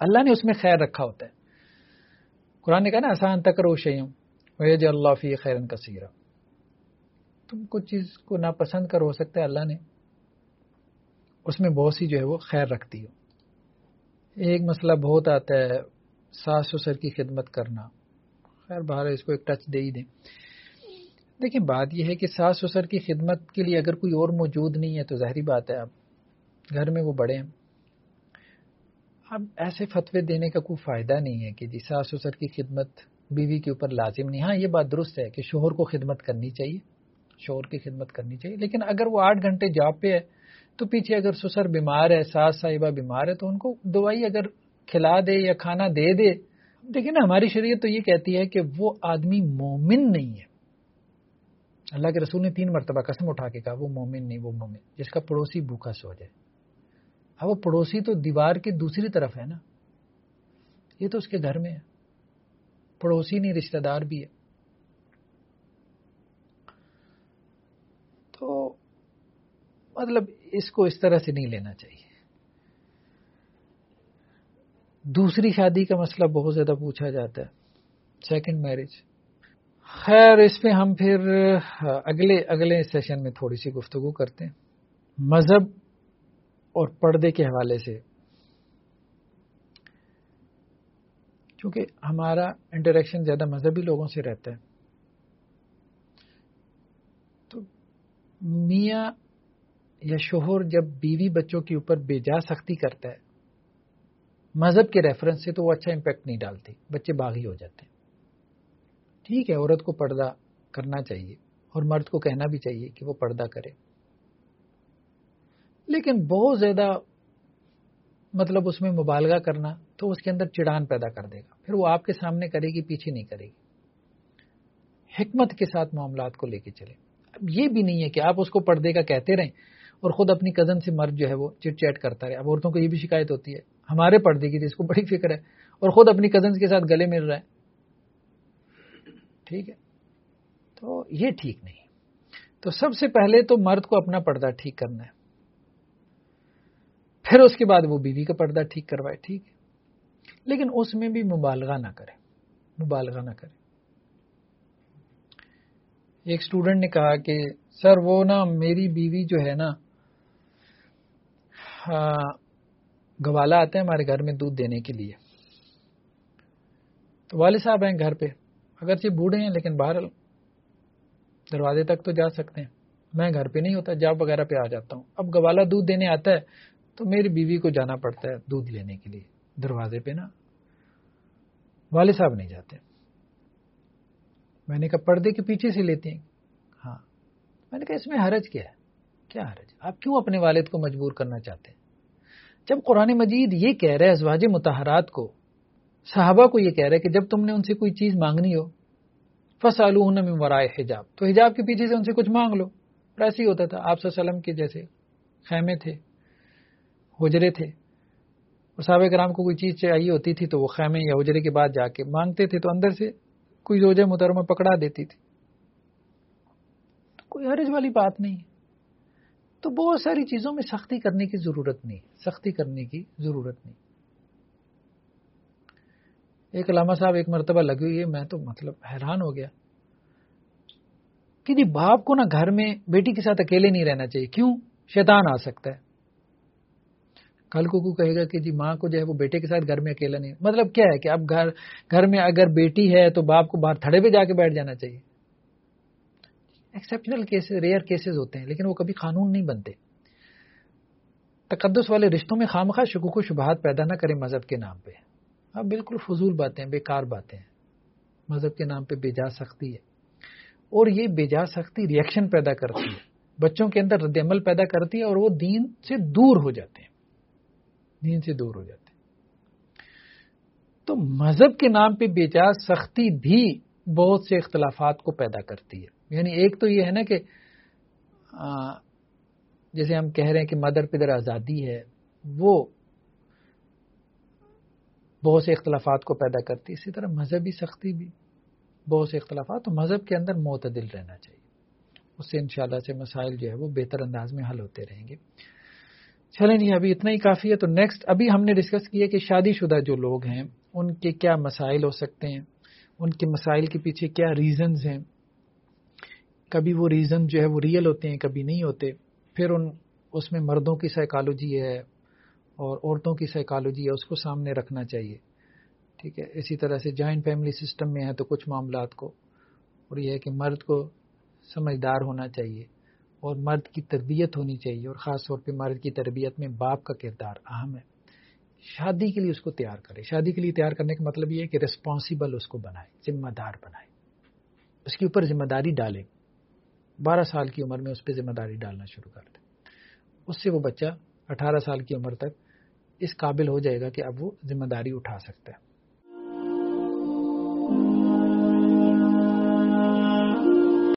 اللہ نے اس میں خیر رکھا ہوتا ہے۔ قرآن نے کہا نا آسان تک روشیم ویج اللہ فی خیرن کثیر تم کچھ چیز کو ناپسند کر، ہو سکتا ہے اللہ نے اس میں بہت سی جو ہے وہ خیر رکھتی ہو۔ ایک مسئلہ بہت آتا ہے، ساس سسر کی خدمت کرنا۔ خیر باہر اس کو ایک ٹچ دے ہی دیں۔ دیکھیں، بات یہ ہے کہ ساس سسر کی خدمت کے لیے اگر کوئی اور موجود نہیں ہے تو ظاہری بات ہے اب گھر میں وہ بڑے ہیں۔ اب ایسے فتوے دینے کا کوئی فائدہ نہیں ہے کہ جی ساس سسر کی خدمت بیوی کے اوپر لازم نہیں۔ ہاں یہ بات درست ہے کہ شوہر کو خدمت کرنی چاہیے۔ شوہر کی خدمت کرنی چاہیے۔ لیکن اگر وہ آٹھ گھنٹے جاب پہ ہے، تو پیچھے اگر سسر بیمار ہے، ساس صاحبہ بیمار ہے، تو ان کو دوائی اگر کھلا دے یا کھانا دے دے۔ دیکھیں نا، ہماری شریعت تو یہ کہتی ہے کہ وہ آدمی مومن نہیں ہے۔ اللہ کے رسول نے تین مرتبہ قسم اٹھا کے کہا، وہ مومن نہیں، وہ مومن۔ جس کا پڑوسی بھوکا سو جائے۔ اب وہ پڑوسی تو دیوار کی دوسری طرف ہے نا۔ یہ تو اس کے گھر میں ہے۔ پڑوسی نہیں، رشتہ دار بھی ہے۔ تو مطلب اس کو اس طرح سے نہیں لینا چاہیے۔ دوسری شادی کا مسئلہ بہت زیادہ پوچھا جاتا ہے۔ سیکنڈ میرج خیر، اس پہ ہم پھر اگلے اگلے سیشن میں تھوڑی سی گفتگو کرتے ہیں۔ مذہب اور پردے کے حوالے سے۔ کیونکہ ہمارا انٹریکشن زیادہ مذہبی لوگوں سے رہتا ہے۔ تو میاں یا شوہر جب بیوی بچوں کے اوپر بے جا سختی کرتا ہے، مذہب کے ریفرنس سے تو وہ اچھا امپیکٹ نہیں ڈالتی، بچے باغی ہو جاتے ہیں۔ ٹھیک ہے، عورت کو پردہ کرنا چاہیے اور مرد کو کہنا بھی چاہیے کہ وہ پردہ کرے۔ لیکن بہت زیادہ مطلب اس میں مبالغہ کرنا تو اس کے اندر چڑان پیدا کر دے گا۔ پھر وہ آپ کے سامنے کرے گی، پیچھے نہیں کرے گی۔ حکمت کے ساتھ معاملات کو لے کے چلے۔ اب یہ بھی نہیں ہے کہ آپ اس کو پردے کا کہتے رہیں اور خود اپنی کزن سے مرد جو ہے وہ چٹ چیٹ کرتا رہے۔ اب عورتوں کو یہ بھی شکایت ہوتی ہے، ہمارے پردے کی تھی اس کو بڑی فکر ہے اور خود اپنی کزن کے ساتھ گلے مل رہا ہے ٹھیک ہے؟ تو یہ ٹھیک نہیں۔ تو سب سے پہلے تو مرد کو اپنا پردہ ٹھیک کرنا ہے۔ پھر اس کے بعد وہ بیوی کا پردہ ٹھیک کروائے، ٹھیک ہے۔ لیکن اس میں بھی مبالغہ نہ کرے، مبالغہ نہ کرے۔ ایک اسٹوڈنٹ نے کہا کہ، سر، وہ نا میری بیوی جو ہے نا گوالا آتے ہیں ہمارے گھر میں دودھ دینے کے لیے۔ تو والد صاحب ہیں گھر پہ۔ اگرچہ بوڑھے ہیں، لیکن باہر دروازے تک تو جا سکتے ہیں۔ میں گھر پہ نہیں ہوتا، جاب وغیرہ پہ آ جاتا ہوں۔ اب گوالا دودھ دینے آتا ہے تو میری بیوی کو جانا پڑتا ہے دودھ لینے کے لیے، دروازے پہ نا۔ والد صاحب نہیں جاتے۔ میں نے کہا، پردے کے پیچھے سے لیتے ہیں۔ ہاں۔ میں نے کہا، اس میں حرج کیا ہے؟ کیا حرج؟ آپ کیوں اپنے والد کو مجبور کرنا چاہتے ہیں؟ جب قرآن مجید یہ کہہ رہے ازواج متحرات کو، صحابہ کو یہ کہہ رہے کہ جب تم نے ان سے کوئی چیز مانگنی ہو فس میں ورائے حجاب۔ تو حجاب کے پیچھے سے ان سے کچھ مانگ لو۔ ایسے ہی ہوتا تھا۔ آپ وسلم کے جیسے خیمے تھے۔ حجرے تھے۔ اور صحابہ کرام کو کوئی چیز چاہیے ہوتی تھی تو وہ خیمے یا حجرے کے بعد جا کے مانگتے تھے تو اندر سے کوئی روزہ محترمہ پکڑا دیتی تھی۔ کوئی حرج والی بات نہیں۔ تو بہت ساری چیزوں میں سختی کرنے کی ضرورت نہیں۔ سختی کرنے کی ضرورت نہیں۔ ایک علامہ صاحب ایک مرتبہ لگی ہوئی ہے، میں تو مطلب حیران ہو گیا کہ جی باپ کو نا گھر میں بیٹی کے ساتھ اکیلے نہیں رہنا چاہیے۔ کیوں؟ شیطان آ سکتا ہے۔ کل کو کہے گا کہ جی ماں کو جو ہے وہ بیٹے کے ساتھ گھر میں اکیلا نہیں مطلب کیا ہے کہ اب گھر گھر میں اگر بیٹی ہے تو باپ کو باہر تھڑے پہ جا کے بیٹھ جانا چاہیے۔ ایکسپشنل کیسز ریئر کیسز ہوتے ہیں، لیکن وہ کبھی قانون نہیں بنتے۔ تقدس والے رشتوں میں خام خواہ شکوک و شبہات پیدا نہ کریں مذہب کے نام پہ۔ اب بالکل فضول باتیں بیکار باتیں ہیں۔ مذہب کے نام پہ بے جا سختی ہے۔ اور یہ بے جا سختی ریئیکشن پیدا کرتی ہے۔ بچوں کے اندر رد عمل پیدا کرتی ہے اور وہ دین سے دور ہو جاتے ہیں۔ دین سے دور ہو جاتے تو مذہب کے نام پہ بے سختی بھی بہت سے اختلافات کو پیدا کرتی ہے۔ یعنی ایک تو یہ ہے نا کہ جیسے ہم کہہ رہے ہیں کہ مدر پدر آزادی ہے، وہ بہت سے اختلافات کو پیدا کرتی اسی طرح مذہبی سختی بھی بہت سے اختلافات، تو مذہب کے اندر معتدل رہنا چاہیے۔ اس سے انشاءاللہ سے مسائل جو ہے وہ بہتر انداز میں حل ہوتے رہیں گے۔ چلیں جی ابھی اتنا ہی کافی ہے۔ تو نیکسٹ ابھی ہم نے ڈسکس کیا کہ شادی شدہ جو لوگ ہیں، ان کے کیا مسائل ہو سکتے ہیں؟ ان کے مسائل کے پیچھے کیا ریزنز ہیں؟ کبھی وہ ریزن جو ہے وہ ریئل ہوتے ہیں، کبھی نہیں ہوتے۔ پھر ان، اس میں مردوں کی سائیکالوجی ہے اور عورتوں کی سائیکالوجی ہے، اس کو سامنے رکھنا چاہیے۔ ٹھیک ہے، اسی طرح سے جوائنٹ فیملی سسٹم میں ہے تو کچھ معاملات کو، اور یہ ہے کہ مرد کو سمجھدار ہونا چاہیے۔ اور مرد کی تربیت ہونی چاہیے اور خاص طور پہ مرد کی تربیت میں باپ کا کردار اہم ہے۔ شادی کے لیے اس کو تیار کرے شادی کے لیے تیار کرنے کا مطلب یہ ہے کہ ریسپانسیبل اس کو بنائے ذمہ دار بنائے اس کے اوپر ذمہ داری ڈالے بارہ سال کی عمر میں اس پہ ذمہ داری ڈالنا شروع کر دے اس سے وہ بچہ اٹھارہ سال کی عمر تک اس قابل ہو جائے گا کہ اب وہ ذمہ داری اٹھا سکتا ہے۔